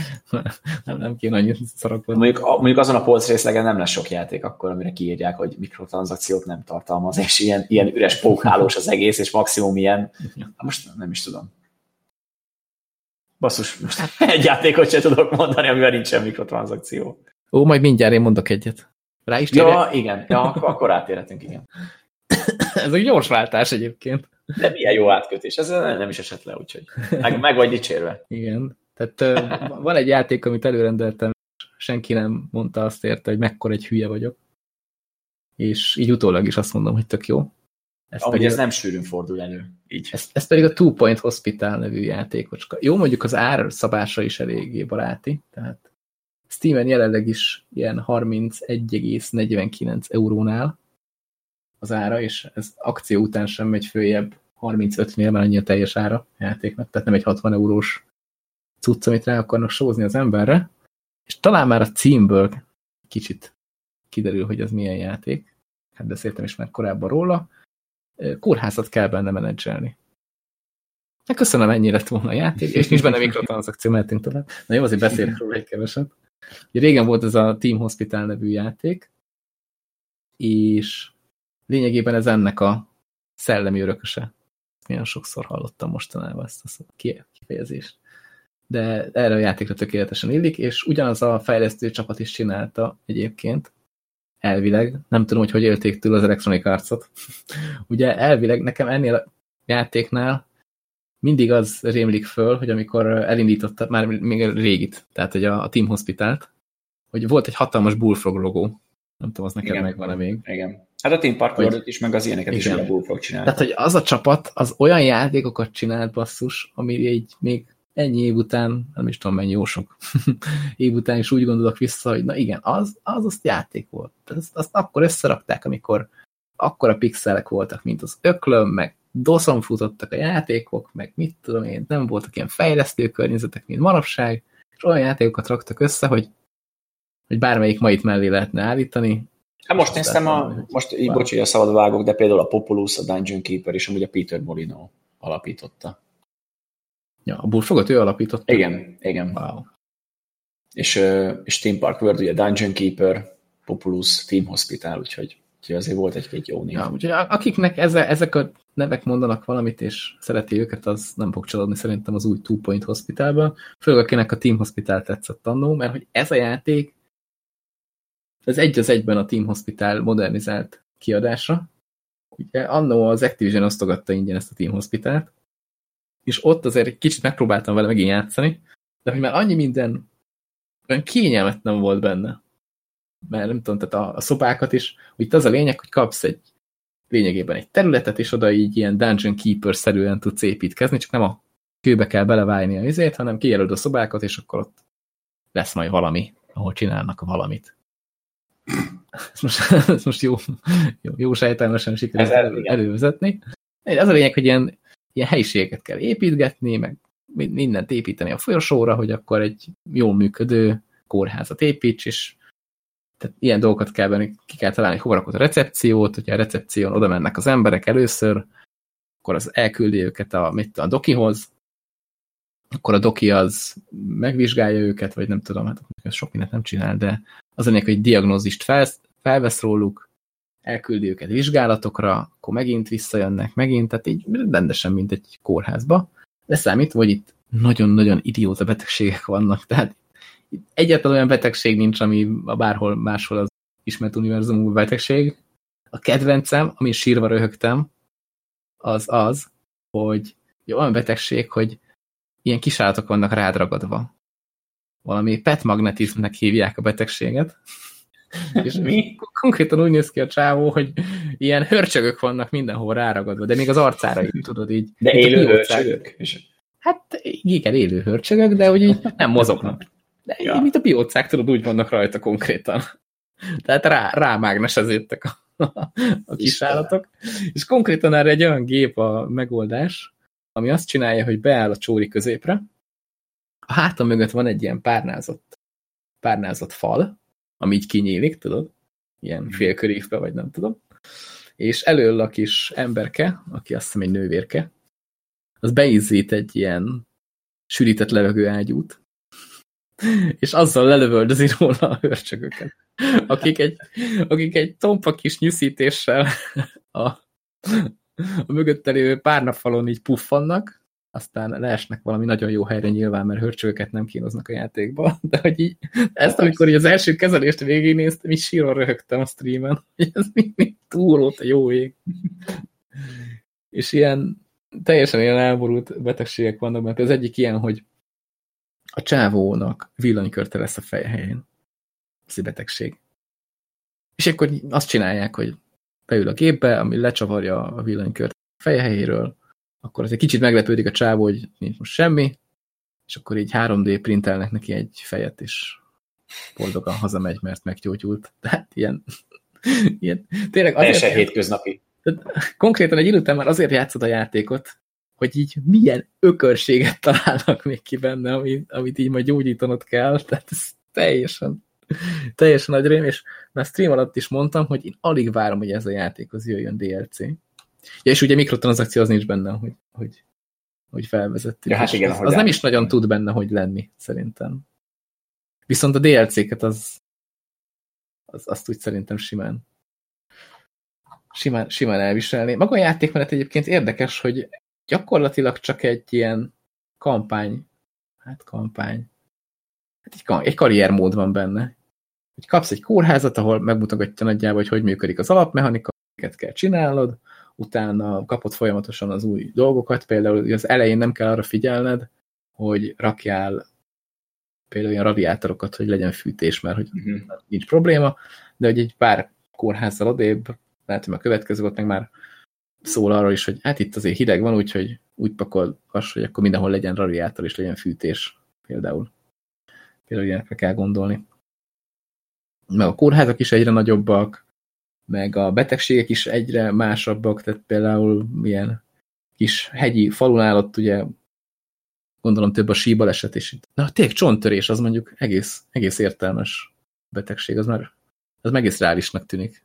nem, nem kéne annyit szarakodni. Mondjuk, mondjuk azon a polc részlegen nem lesz sok játék akkor, amire kiírják, hogy mikrotranszakciót nem tartalmaz, és ilyen, ilyen üres pókhálós az egész, és maximum ilyen, most nem is tudom. Basszus, most egy játékot sem tudok mondani, amivel nincsen mikrotranszakció. Ó, majd mindjárt én mondok egyet. Rá is térjek? Ja, igen. Ja, akkor, átérhetünk, igen. Ez egy gyors váltás egyébként. De milyen jó átkötés, ez nem is esett le, úgyhogy meg, meg vagy dicsérve. Igen, tehát van egy játék, amit előrendeltem, senki nem mondta azt érte, hogy mekkora egy hülye vagyok. És így utólag is azt mondom, hogy tök jó. Ez Ahogy ez a, nem sűrűn fordul elő. Így. Ez, ez pedig a Two Point Hospital nevű játékocska. Jó, mondjuk az ár szabása is eléggé baráti, tehát Steam-en jelenleg is ilyen 31,49 eurónál az ára, és ez akció után sem megy följebb 35-nél, mert annyi a teljes ára játéknak, tehát nem egy 60 eurós cucc, amit rá akarnak sózni az emberre, és talán már a címből kicsit kiderül, hogy ez milyen játék. hát beszéltem is már korábban róla, kórházat kell benne menedzselni. Hát köszönöm, ennyi lett volna a játék, és nincs benne mikrotranszakció, mehetünk tovább. Na jó, azért beszélek róla egy keveset. Régen volt ez a Team Hospital nevű játék, és lényegében ez ennek a szellemi örököse. Milyen sokszor hallottam mostanában ezt a kifejezést. De erre a játékra tökéletesen illik, és ugyanaz a fejlesztő csapat is csinálta egyébként, elvileg. Nem tudom, hogy hogy élték túl az Electronic Arts-ot. Ugye elvileg nekem ennél a játéknál mindig az rémlik föl, hogy amikor elindította, már még a régit, tehát hogy a, a Team Hospitalt, hogy volt egy hatalmas Bullfrog logó. Nem tudom, az neked megvan-e még. Igen. Hát a Team Park hogy, is, meg az ilyeneket igen. is a Bullfrog csinált. Tehát, hogy az a csapat, az olyan játékokat csinált basszus, ami egy még ennyi év után, nem is tudom mennyi, jó sok év után is úgy gondolok vissza, hogy na igen, az, az azt játék volt. Azt, azt akkor összerakták, amikor akkor a pixelek voltak, mint az öklöm, meg doszon futottak a játékok, meg mit tudom én, nem voltak ilyen fejlesztő környezetek, mint manapság, és olyan játékokat raktak össze, hogy, hogy bármelyik ma itt mellé lehetne állítani. Hát most néztem, a, most így bocsi, a szabad vágok, de például a Populus, a Dungeon Keeper és amúgy a Peter Molino alapította. Ja, a Bullfrogot ő alapította? Igen, igen. Wow. És, és Team Park World, ugye Dungeon Keeper, Populus, Team Hospital, úgyhogy, úgyhogy azért volt egy-két jó név. Ja, úgyhogy akiknek eze, ezek a nevek mondanak valamit, és szereti őket, az nem fog csalódni szerintem az új Two Point Hospitalban. Főleg akinek a Team Hospital tetszett annó, mert hogy ez a játék, ez egy az egyben a Team Hospital modernizált kiadása. Ugye annó az Activision osztogatta ingyen ezt a Team Hospitalt, és ott azért egy kicsit megpróbáltam vele megint játszani, de hogy már annyi minden olyan kényelmetlen volt benne. Mert nem tudom, tehát a, a szobákat is, itt az a lényeg, hogy kapsz egy lényegében egy területet, és oda így ilyen Dungeon Keeper-szerűen tudsz építkezni, csak nem a kőbe kell belevájni a izét, hanem kijelöd a szobákat, és akkor ott lesz majd valami, ahol csinálnak valamit. Ez most, ez most jó, jó, jó sejtelmesen sikerült elő, elővezetni. Ez a lényeg, hogy ilyen ilyen helyiségeket kell építgetni, meg mindent építeni a folyosóra, hogy akkor egy jól működő kórházat építs, és tehát ilyen dolgokat kell benni, ki kell találni, hova rakod a recepciót, hogyha a recepción oda mennek az emberek először, akkor az elküldi őket a, mit, a dokihoz, akkor a doki az megvizsgálja őket, vagy nem tudom, hát sok mindent nem csinál, de az ennek, hogy diagnózist fel, felvesz róluk, elküldi őket vizsgálatokra, akkor megint visszajönnek, megint, tehát így rendesen, mint egy kórházba. De számít, hogy itt nagyon-nagyon idióta betegségek vannak, tehát egyetlen olyan betegség nincs, ami a bárhol máshol az ismert univerzumú betegség. A kedvencem, ami sírva röhögtem, az az, hogy olyan betegség, hogy ilyen kisállatok vannak rádragadva. Valami petmagnetizmnek hívják a betegséget, és mi? Konkrétan úgy néz ki a csávó, hogy ilyen hörcsögök vannak mindenhol ráragadva, de még az arcára így tudod így. De élő hörcsögök? Hát igen, élő hörcsögök, de úgy így nem mozognak. De ja. mint a biócák, tudod, úgy vannak rajta konkrétan. Tehát rá, rámágneseződtek a, a kisállatok. És konkrétan erre egy olyan gép a megoldás, ami azt csinálja, hogy beáll a csóri középre, a háta mögött van egy ilyen párnázott, párnázott fal, ami így kinyílik, tudod? Ilyen hmm. félkörívbe, vagy nem tudom. És elől a kis emberke, aki azt hiszem egy nővérke, az beizzít egy ilyen sűrített levegő ágyút, és azzal lelövöldözi róla a hörcsögöket, akik egy, akik egy tompa kis nyűszítéssel a, a mögötte lévő párnafalon így puffannak, aztán leesnek valami nagyon jó helyre nyilván, mert hörcsögöket nem kínoznak a játékba, de hogy így, ezt amikor így az első kezelést végignéztem, így síron röhögtem a streamen, hogy ez még túlót a jó ég. És ilyen, teljesen ilyen elborult betegségek vannak, mert az egyik ilyen, hogy a csávónak villanykörte lesz a fejhelyén. Ez betegség. És akkor azt csinálják, hogy beül a gépbe, ami lecsavarja a villanykört fejhelyéről, akkor az egy kicsit meglepődik a csávó, hogy nincs most semmi, és akkor így 3D printelnek neki egy fejet, és boldogan hazamegy, mert meggyógyult. Tehát ilyen, ilyen tényleg azért... Teljesen hétköznapi. Konkrétan egy idő után már azért játszod a játékot, hogy így milyen ökörséget találnak még ki benne, amit, amit így majd gyógyítanod kell, tehát ez teljesen Teljesen nagy rém, és már stream alatt is mondtam, hogy én alig várom, hogy ez a játékhoz jöjjön DLC. Ja, és ugye mikrotranszakció az nincs benne, hogy, hogy, hogy felvezettük. Ja, hát igen, az, az nem is nagyon tud benne, hogy lenni, szerintem. Viszont a DLC-ket az, az, azt úgy szerintem simán simán, simán elviselni. Maga a játékmenet egyébként érdekes, hogy gyakorlatilag csak egy ilyen kampány, hát kampány, hát egy, egy karriermód van benne. Hogy kapsz egy kórházat, ahol megmutatja nagyjából, hogy hogy működik az alapmechanika, amiket kell csinálnod, utána kapod folyamatosan az új dolgokat, például az elején nem kell arra figyelned, hogy rakjál például olyan radiátorokat, hogy legyen fűtés, mert hogy uh mhm. -huh. nincs probléma, de hogy egy pár kórházzal odébb, lehet, hogy a következő volt meg már szól arról is, hogy hát itt azért hideg van, úgyhogy úgy pakolgass, hogy akkor mindenhol legyen radiátor és legyen fűtés például. Például ilyenekre kell gondolni. Meg a kórházak is egyre nagyobbak, meg a betegségek is egyre másabbak, tehát például milyen kis hegyi falunál ott ugye gondolom több a síbaleset, és na tényleg csonttörés, az mondjuk egész, egész értelmes betegség, az már az meg egész reálisnak tűnik.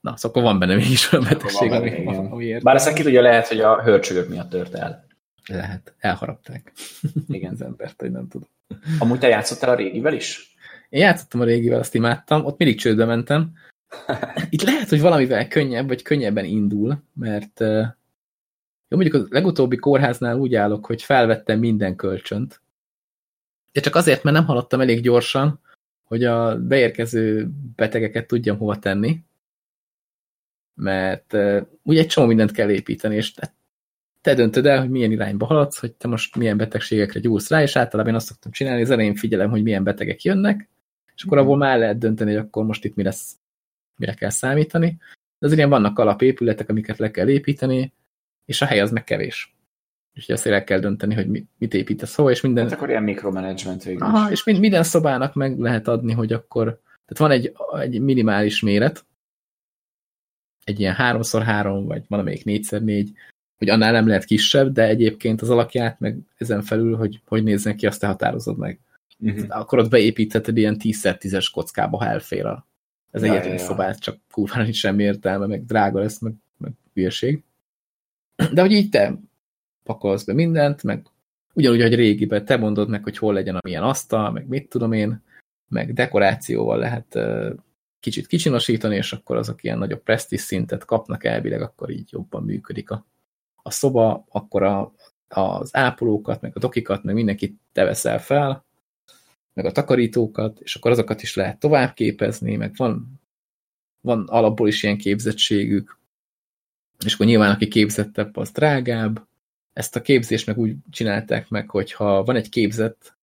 Na, szóval van benne mégis olyan betegség, ami, ami értem. Bár ezt ki tudja, lehet, hogy a hörcsögök miatt tört el. Lehet, elharapták. Igen. az embert, hogy nem tudom. Amúgy te játszottál a régivel is? Én játszottam a régivel, azt imádtam, ott mindig csődbe mentem. Itt lehet, hogy valamivel könnyebb, vagy könnyebben indul, mert jó, mondjuk a legutóbbi kórháznál úgy állok, hogy felvettem minden kölcsönt. De csak azért, mert nem haladtam elég gyorsan, hogy a beérkező betegeket tudjam hova tenni. Mert uh, ugye egy csomó mindent kell építeni, és te döntöd el, hogy milyen irányba haladsz, hogy te most milyen betegségekre gyúlsz rá, és általában én azt szoktam csinálni, az elején figyelem, hogy milyen betegek jönnek, és akkor abból már lehet dönteni, hogy akkor most itt mi lesz, mire kell számítani. De azért ilyen vannak alapépületek, amiket le kell építeni, és a hely az meg kevés. És azért el kell dönteni, hogy mit építesz hova, és minden... Hát akkor ilyen mikromanagement végül Aha, és minden szobának meg lehet adni, hogy akkor... Tehát van egy, egy minimális méret, egy ilyen 3x3, vagy valamelyik 4x4, hogy annál nem lehet kisebb, de egyébként az alakját, meg ezen felül, hogy hogy nézzen ki, azt te határozod meg. Uh mhm. -huh. Akkor ott beépítheted ilyen 10x10-es kockába, ha elfér a, ez ja, egyetlen ja, ja. szobát, csak kurva nincs semmi értelme, meg drága lesz, meg, meg hülyeség. De hogy így te pakolsz be mindent, meg ugyanúgy, hogy régiben te mondod meg, hogy hol legyen a milyen asztal, meg mit tudom én, meg dekorációval lehet kicsit kicsinosítani, és akkor azok ilyen nagyobb presztis szintet kapnak elvileg, akkor így jobban működik a, a szoba, akkor a, az ápolókat, meg a dokikat, meg mindenkit te veszel fel, meg a takarítókat, és akkor azokat is lehet tovább képezni, meg van, van alapból is ilyen képzettségük, és akkor nyilván aki képzettebb, az drágább. Ezt a képzést meg úgy csinálták meg, hogy ha van egy képzett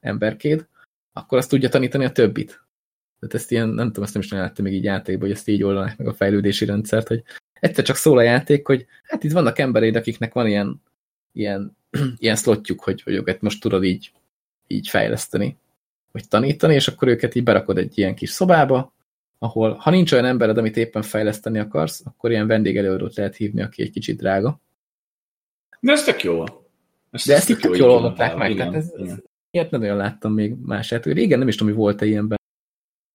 emberkéd, akkor azt tudja tanítani a többit. Tehát ezt ilyen, nem tudom, ezt nem is láttam még így játékban, hogy ezt így oldanák meg a fejlődési rendszert, hogy egyszer csak szól a játék, hogy hát itt vannak embereid, akiknek van ilyen, ilyen, ilyen szlotjuk, hogy, hogy őket most tudod így, így fejleszteni, vagy tanítani, és akkor őket így berakod egy ilyen kis szobába, ahol ha nincs olyan embered, amit éppen fejleszteni akarsz, akkor ilyen vendégelőadót lehet hívni, aki egy kicsit drága. De ez tök jó. Ezt De ezt így tök jól oldották meg. Igen, tehát ez, ez, ilyet nem olyan láttam még mását. Régen nem is tudom, hogy volt-e ilyenben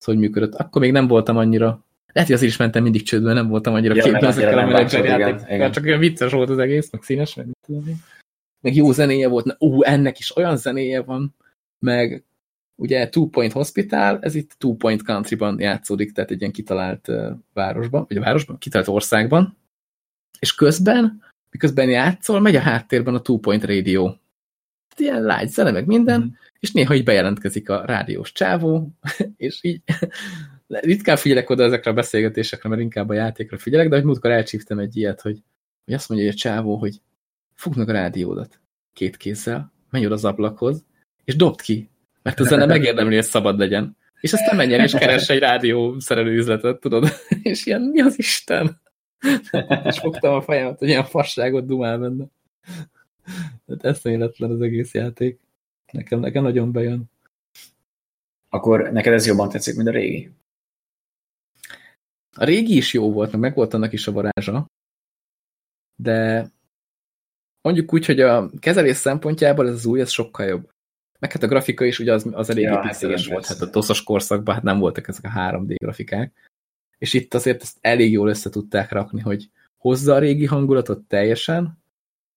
hogy működött. Akkor még nem voltam annyira, lehet, hogy azért is mentem mindig csődbe, nem voltam annyira ja, képben ezekkel a menedzser játékokkal, csak olyan vicces volt az egész, meg színes, meg. Meg jó zenéje volt, na, ú, ennek is olyan zenéje van, meg ugye Two Point Hospital, ez itt Two Point Country-ban játszódik, tehát egy ilyen kitalált városban, vagy a városban, kitalált országban, és közben, miközben játszol, megy a háttérben a Two Point Radio. Ilyen lágy zene, meg minden, mm és néha így bejelentkezik a rádiós csávó, és így ritkán figyelek oda ezekre a beszélgetésekre, mert inkább a játékra figyelek, de hogy múltkor elcsíptem egy ilyet, hogy, hogy azt mondja, hogy a csávó, hogy fognak a rádiódat két kézzel, menj oda az ablakhoz, és dobd ki, mert a zene megérdemli, hogy szabad legyen. És aztán menjen és keres egy rádió szerelő üzletet, tudod? És ilyen, mi az Isten? és fogtam a fejemet, hogy ilyen fasságot dumál benne. Tehát eszméletlen az egész játék. Nekem, nekem nagyon bejön. Akkor neked ez jobban tetszik, mint a régi? A régi is jó volt, meg meg volt annak is a varázsa, de mondjuk úgy, hogy a kezelés szempontjából ez az új, ez sokkal jobb. Meg hát a grafika is ugye az, az elég ja, pixeles hát volt, hát a doszos korszakban hát nem voltak ezek a 3D grafikák, és itt azért ezt elég jól össze tudták rakni, hogy hozza a régi hangulatot teljesen,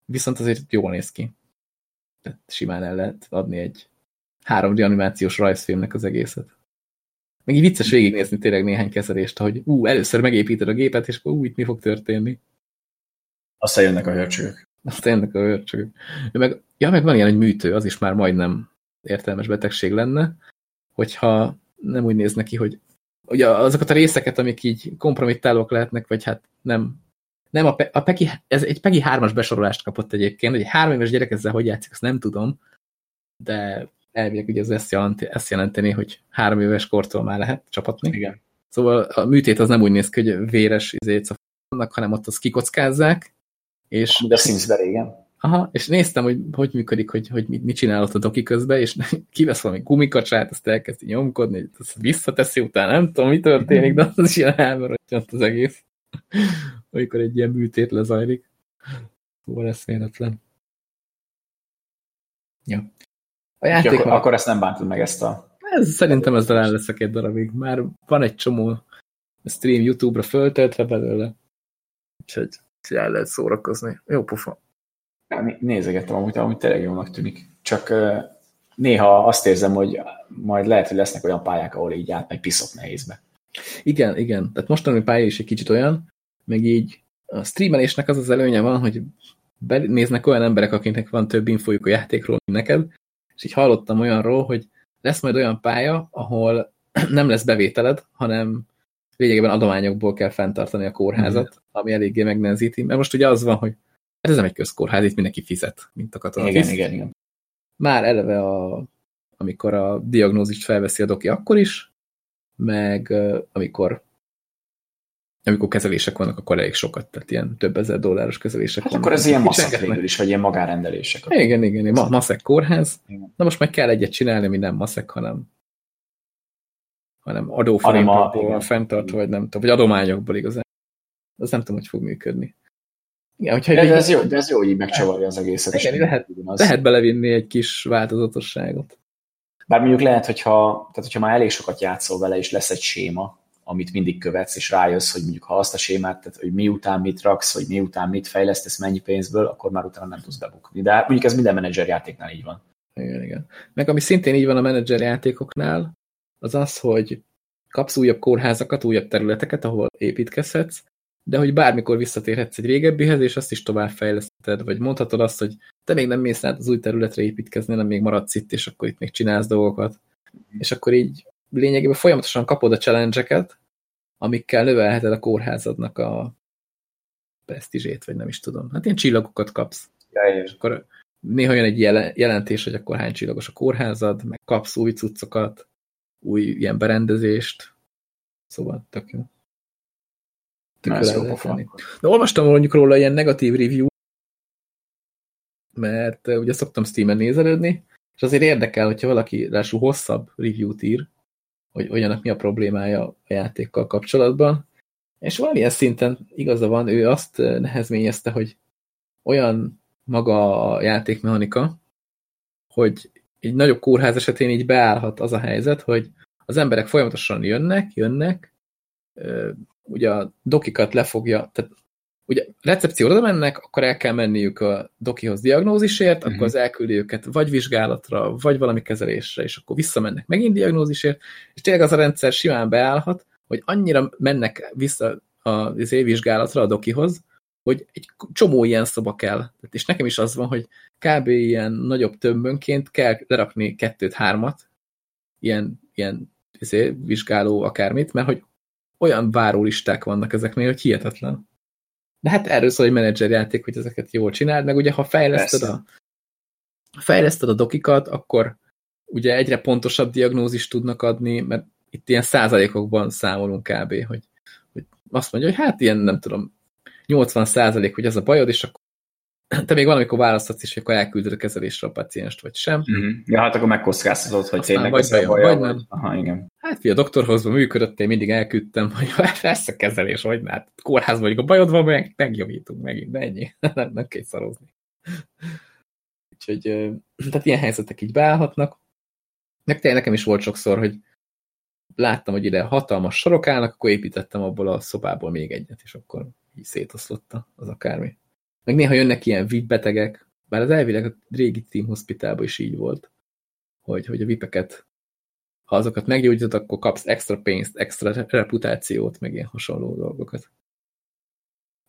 viszont azért jól néz ki. Tehát simán el lehet adni egy 3D animációs rajzfilmnek az egészet. Meg így vicces végignézni tényleg néhány kezelést, hogy ú, először megépíted a gépet, és ú, itt mi fog történni. Aztán jönnek a hörcsögök. Aztán jönnek a hörcsögök. Ja meg, ja, meg van ilyen egy műtő, az is már majdnem értelmes betegség lenne, hogyha nem úgy néz neki, hogy ugye azokat a részeket, amik így kompromittálók lehetnek, vagy hát nem nem, a, Pe a Peki, ez egy Peki 3-as besorolást kapott egyébként, hogy egy három éves gyerek ezzel hogy játszik, azt nem tudom, de elvileg ugye ez ezt, jelenti, ezt jelenteni, hogy három éves kortól már lehet csapatni. Igen. Szóval a műtét az nem úgy néz ki, hogy véres izét vannak, hanem ott azt kikockázzák. És, de Sims-ben régen. Aha, és néztem, hogy hogy működik, hogy, hogy mit, mit csinál ott a doki közben, és kivesz valami gumikacsát, azt elkezdi nyomkodni, azt visszateszi utána, nem tudom, mi történik, de az is ilyen elmaradjant az egész. Amikor egy ilyen műtét lezajlik. Szóval eszméletlen. Ja. A játék akkor, akkor ezt nem bántod meg ezt a... Ez, szerintem ezzel el leszek egy darabig. Már van egy csomó stream YouTube-ra föltöltve belőle. Úgyhogy el lehet szórakozni. Jó pofa. Nézegettem, amúgy, amúgy tényleg jónak tűnik. Csak néha azt érzem, hogy majd lehet, hogy lesznek olyan pályák, ahol így átmegy piszok nehézbe. Igen, igen. Tehát mostani pálya is egy kicsit olyan, meg így a streamelésnek az az előnye van, hogy néznek olyan emberek, akiknek van több infójuk a játékról, mint neked, és így hallottam olyanról, hogy lesz majd olyan pálya, ahol nem lesz bevételed, hanem lényegében adományokból kell fenntartani a kórházat, mm. ami eléggé megnehezíti. Mert most ugye az van, hogy hát ez nem egy közkórház, itt mindenki fizet, mint a katona. Igen, igen, igen. Már eleve, a, amikor a diagnózist felveszi a doki, akkor is, meg amikor amikor kezelések vannak, akkor elég sokat, tehát ilyen több ezer dolláros kezelések hát vannak. akkor ez ilyen maszek végül is, vagy ilyen magárendelések. Igen, igen, igen. Ma maszek kórház. Igen. Na most meg kell egyet csinálni, ami nem maszek, hanem hanem adóforintokból fenntartva, vagy nem tudom, vagy adományokból igazán. Az nem tudom, hogy fog működni. Igen, hogyha de, ez jó, de ez jó, hogy így megcsavarja az egészet. Igen, lehet, lehet belevinni egy kis változatosságot. Bár mondjuk lehet, hogyha, tehát hogyha már elég sokat játszol vele, és lesz egy séma, amit mindig követsz, és rájössz, hogy mondjuk ha azt a sémát, tehát hogy miután mit raksz, hogy miután mit fejlesztesz, mennyi pénzből, akkor már utána nem tudsz bebukni. De mondjuk ez minden menedzser játéknál így van. Igen, igen. Meg ami szintén így van a menedzser játékoknál, az az, hogy kapsz újabb kórházakat, újabb területeket, ahol építkezhetsz, de hogy bármikor visszatérhetsz egy régebbihez, és azt is tovább fejleszted, vagy mondhatod azt, hogy te még nem mész át az új területre építkezni, nem még maradsz itt, és akkor itt még csinálsz dolgokat. És akkor így lényegében folyamatosan kapod a challenge-eket, amikkel növelheted a kórházadnak a presztízsét, vagy nem is tudom. Hát ilyen csillagokat kapsz. Ja, és akkor néha jön egy jelentés, hogy akkor hány csillagos a kórházad, meg kapsz új cuccokat, új ilyen berendezést. Szóval tök jó. Tök jó De olvastam mondjuk róla ilyen negatív review, mert ugye szoktam Steam-en nézelődni, és azért érdekel, hogyha valaki rásul hosszabb review-t ír, hogy olyanak mi a problémája a játékkal kapcsolatban. És valamilyen szinten igaza van, ő azt nehezményezte, hogy olyan maga a játékmechanika, hogy egy nagyobb kórház esetén így beállhat az a helyzet, hogy az emberek folyamatosan jönnek, jönnek, ugye a dokikat lefogja, tehát ugye recepcióra mennek, akkor el kell menniük a dokihoz diagnózisért, akkor mhm. az elküldi őket vagy vizsgálatra, vagy valami kezelésre, és akkor visszamennek megint diagnózisért, és tényleg az a rendszer simán beállhat, hogy annyira mennek vissza az évvizsgálatra a dokihoz, hogy egy csomó ilyen szoba kell. És nekem is az van, hogy kb. ilyen nagyobb tömbönként kell lerakni kettőt-hármat, ilyen, ilyen izé, vizsgáló akármit, mert hogy olyan várólisták vannak ezeknél, hogy hihetetlen. De hát erről szól egy menedzserjáték, hogy ezeket jól csináld, meg ugye ha fejleszted a, fejleszted a dokikat, akkor ugye egyre pontosabb diagnózist tudnak adni, mert itt ilyen százalékokban számolunk kb., hogy, hogy azt mondja, hogy hát ilyen, nem tudom, 80 százalék, hogy ez a bajod, és akkor te még valamikor választhatsz is, hogy akkor elküldöd a kezelésre a pacienst, vagy sem. Mm -hmm. Ja, hát akkor megkockáztatod, hogy tényleg vagy bejön, vagy, vagy nem. Aha, igen. Hát fia, a doktorhoz működött, én mindig elküldtem, hogy lesz a kezelés, vagy hát kórházban, vagy a bajod van, meg megjavítunk megint, de ennyi. nem, nem kell szarozni. Úgyhogy tehát ilyen helyzetek így beállhatnak. Nekem is volt sokszor, hogy láttam, hogy ide hatalmas sorok állnak, akkor építettem abból a szobából még egyet, és akkor így szétoszlotta az akármi. Meg néha jönnek ilyen VIP betegek, bár az elvileg a régi Team Hospitalban is így volt, hogy, hogy a vipeket, ha azokat meggyógyítod, akkor kapsz extra pénzt, extra reputációt, meg ilyen hasonló dolgokat.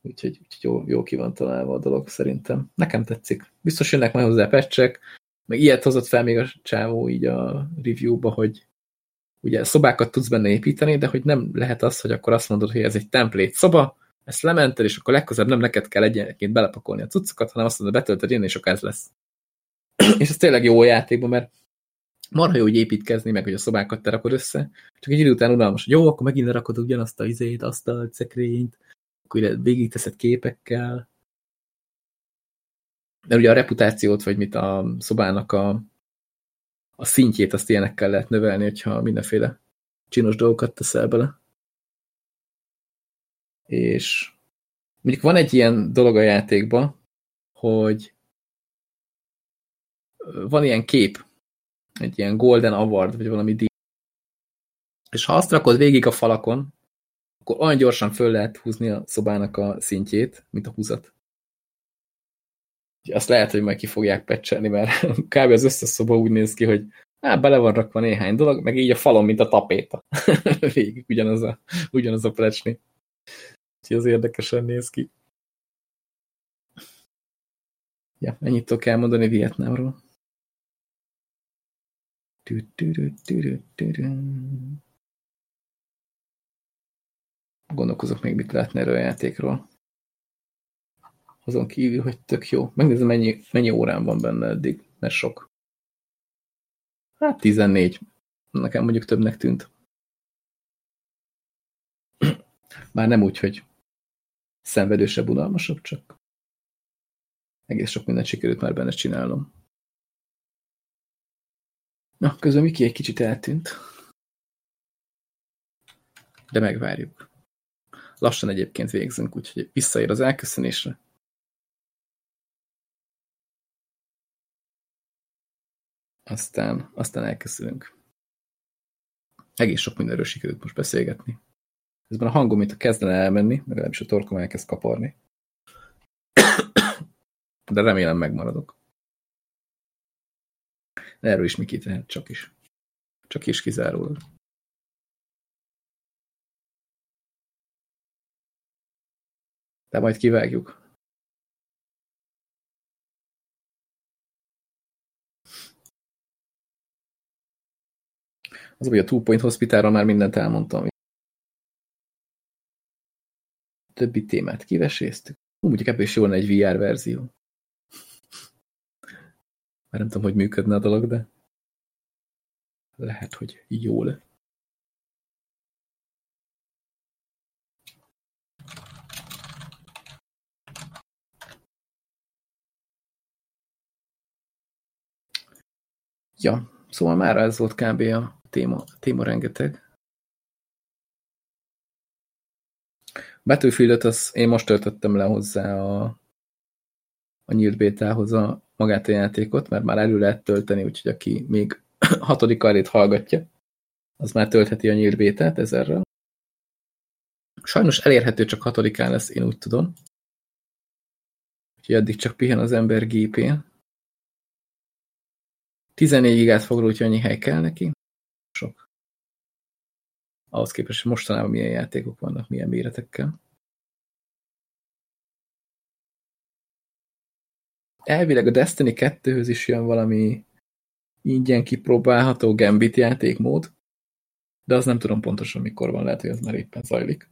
Úgyhogy, úgyhogy jó, jó ki van találva a dolog szerintem. Nekem tetszik. Biztos jönnek majd hozzá pecsek, meg ilyet hozott fel még a csávó így a review-ba, hogy ugye szobákat tudsz benne építeni, de hogy nem lehet az, hogy akkor azt mondod, hogy ez egy template szoba, ezt lemented, és akkor legközelebb nem neked kell egyenként belepakolni a cuccokat, hanem azt mondod, betöltöd én, és akkor ez lesz. és ez tényleg jó játékban, mert marha jó, hogy építkezni, meg hogy a szobákat te rakod össze, csak egy idő után unalmas, hogy jó, akkor megint rakod ugyanazt a izét, azt a szekrényt, akkor végig teszed képekkel. Mert ugye a reputációt, vagy mit a szobának a, a szintjét, azt ilyenekkel lehet növelni, hogyha mindenféle csinos dolgokat teszel bele. És mondjuk van egy ilyen dolog a játékban, hogy van ilyen kép, egy ilyen Golden Award, vagy valami díj. És ha azt rakod végig a falakon, akkor olyan gyorsan föl lehet húzni a szobának a szintjét, mint a húzat. Azt lehet, hogy majd ki fogják pecselni, mert kb. az összes szoba úgy néz ki, hogy hát bele van rakva néhány dolog, meg így a falon, mint a tapéta. Végig ugyanaz a, ugyanaz a plecsni. Úgyhogy az érdekesen néz ki. Ja, ennyit tudok elmondani Vietnámról. Gondolkozok még, mit lehetne erről a játékról. Azon kívül, hogy tök jó. Megnézem, mennyi, mennyi órán van benne eddig, mert sok. Hát 14. Nekem mondjuk többnek tűnt. Már nem úgy, hogy szenvedősebb, unalmasabb, csak egész sok mindent sikerült már benne csinálnom. Na, közben Miki egy kicsit eltűnt. De megvárjuk. Lassan egyébként végzünk, úgyhogy visszaér az elköszönésre. Aztán, aztán elköszönünk. Egész sok mindenről sikerült most beszélgetni. Ezben a hangom, mint a kezdene elmenni, legalábbis a torkom elkezd kaparni. De remélem megmaradok. Erről is Miki tehet, csak is. Csak is kizárólag. De majd kivágjuk. Az, hogy a Two Point Hospitalra már mindent elmondtam. Többi témát kiveséztük. Úgy, ebből is jól egy VR verzió. Már nem tudom, hogy működne a dolog, de lehet, hogy jól. Ja, szóval már ez volt kb. a téma, a téma rengeteg. Battlefield-et én most töltöttem le hozzá a, a nyílt bétához a magát a játékot, mert már elő lehet tölteni, úgyhogy aki még hatodik karét hallgatja, az már töltheti a nyílt bétát ezerrel. Sajnos elérhető csak hatodikán lesz, én úgy tudom. Úgyhogy addig csak pihen az ember gépén. 14 gigát fog úgyhogy annyi hely kell neki. Sok. Ahhoz képest, hogy mostanában milyen játékok vannak, milyen méretekkel. Elvileg a Destiny 2-höz is jön valami ingyen kipróbálható Gambit játékmód, de az nem tudom pontosan mikor van, lehet, hogy az már éppen zajlik.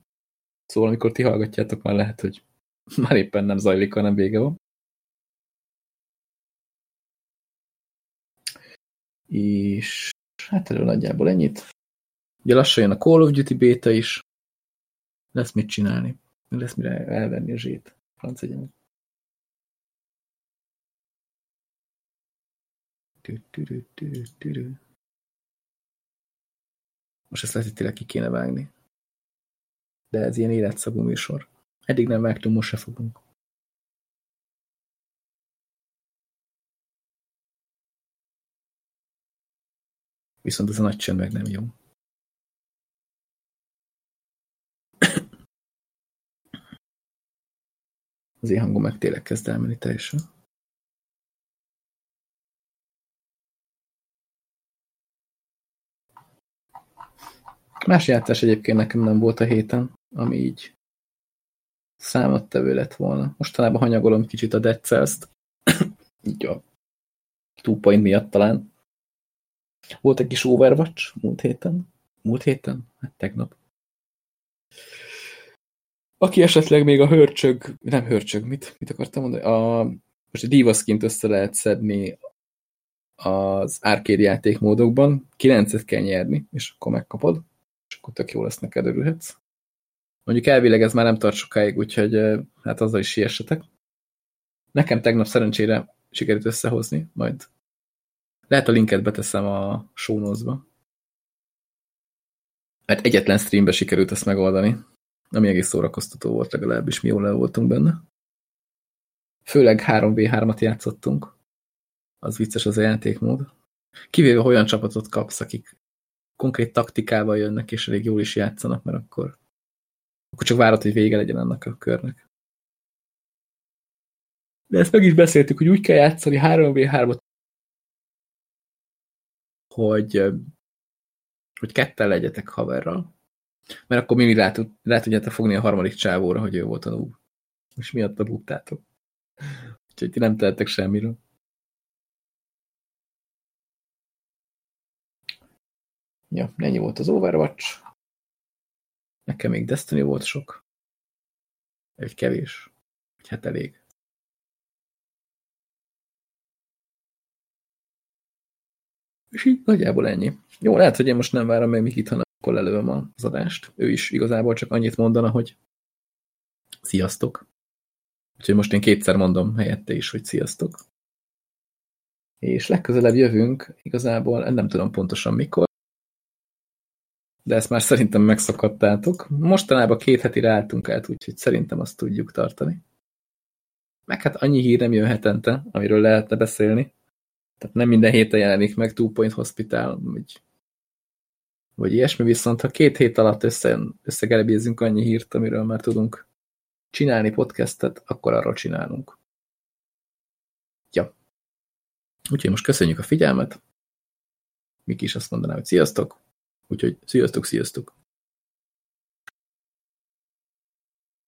Szóval amikor ti hallgatjátok, már lehet, hogy már éppen nem zajlik, hanem vége van. És hát erről nagyjából ennyit. Ugye lassan jön a Call of Duty beta is. Lesz mit csinálni. Lesz mire elvenni a zsét. Franc egyemet. Most ezt lehet, hogy ki kéne vágni. De ez ilyen életszabú műsor. Eddig nem vágtunk, most se fogunk. Viszont ez a nagy csönd meg nem jó. Az én hangom meg tényleg kezd elmenni teljesen. Más játszás egyébként nekem nem volt a héten, ami így számottevő lett volna. Mostanában hanyagolom kicsit a Dead Cells-t. így a two point miatt talán. Volt egy kis Overwatch múlt héten. Múlt héten? Hát tegnap. Aki esetleg még a hörcsög, nem hörcsög, mit, mit akartam mondani? A, most a Divaszkint össze lehet szedni az arcade játékmódokban, 9-et kell nyerni, és akkor megkapod, akkor tök jó lesz neked, örülhetsz. Mondjuk elvileg ez már nem tart sokáig, úgyhogy hát azzal is siessetek. Nekem tegnap szerencsére sikerült összehozni, majd lehet a linket beteszem a notes-ba. Mert egyetlen streambe sikerült ezt megoldani, ami egész szórakoztató volt, legalábbis mi jól el voltunk benne. Főleg 3v3-at játszottunk. Az vicces az a játékmód. Kivéve olyan csapatot kapsz, akik konkrét taktikával jönnek, és elég jól is játszanak, mert akkor, akkor csak várod, hogy vége legyen annak a körnek. De ezt meg is beszéltük, hogy úgy kell játszani 3v3-ot, hogy, hogy ketten legyetek haverral, mert akkor mindig rá, tud, tudjátok fogni a harmadik csávóra, hogy ő volt a noob. És miatt a buktátok. Úgyhogy ti nem tehettek semmiről. Ja, ennyi volt az Overwatch. Nekem még Destiny volt sok. Egy kevés. Hát elég. És így nagyjából ennyi. Jó, lehet, hogy én most nem várom meg Mikit, hanem akkor lelőm az adást. Ő is igazából csak annyit mondana, hogy sziasztok. Úgyhogy most én kétszer mondom helyette is, hogy sziasztok. És legközelebb jövünk, igazából nem tudom pontosan mikor, de ezt már szerintem megszakadtátok. Mostanában két hetire álltunk át, úgyhogy szerintem azt tudjuk tartani. Meg hát annyi hír nem jön hetente, amiről lehetne beszélni. Tehát nem minden héten jelenik meg Two Point Hospital, vagy, vagy ilyesmi, viszont ha két hét alatt össze, összegerebézzünk annyi hírt, amiről már tudunk csinálni podcastet, akkor arról csinálunk. Ja. Úgyhogy most köszönjük a figyelmet. Miki is azt mondaná, hogy sziasztok. Úgyhogy sziasztok, sziasztok.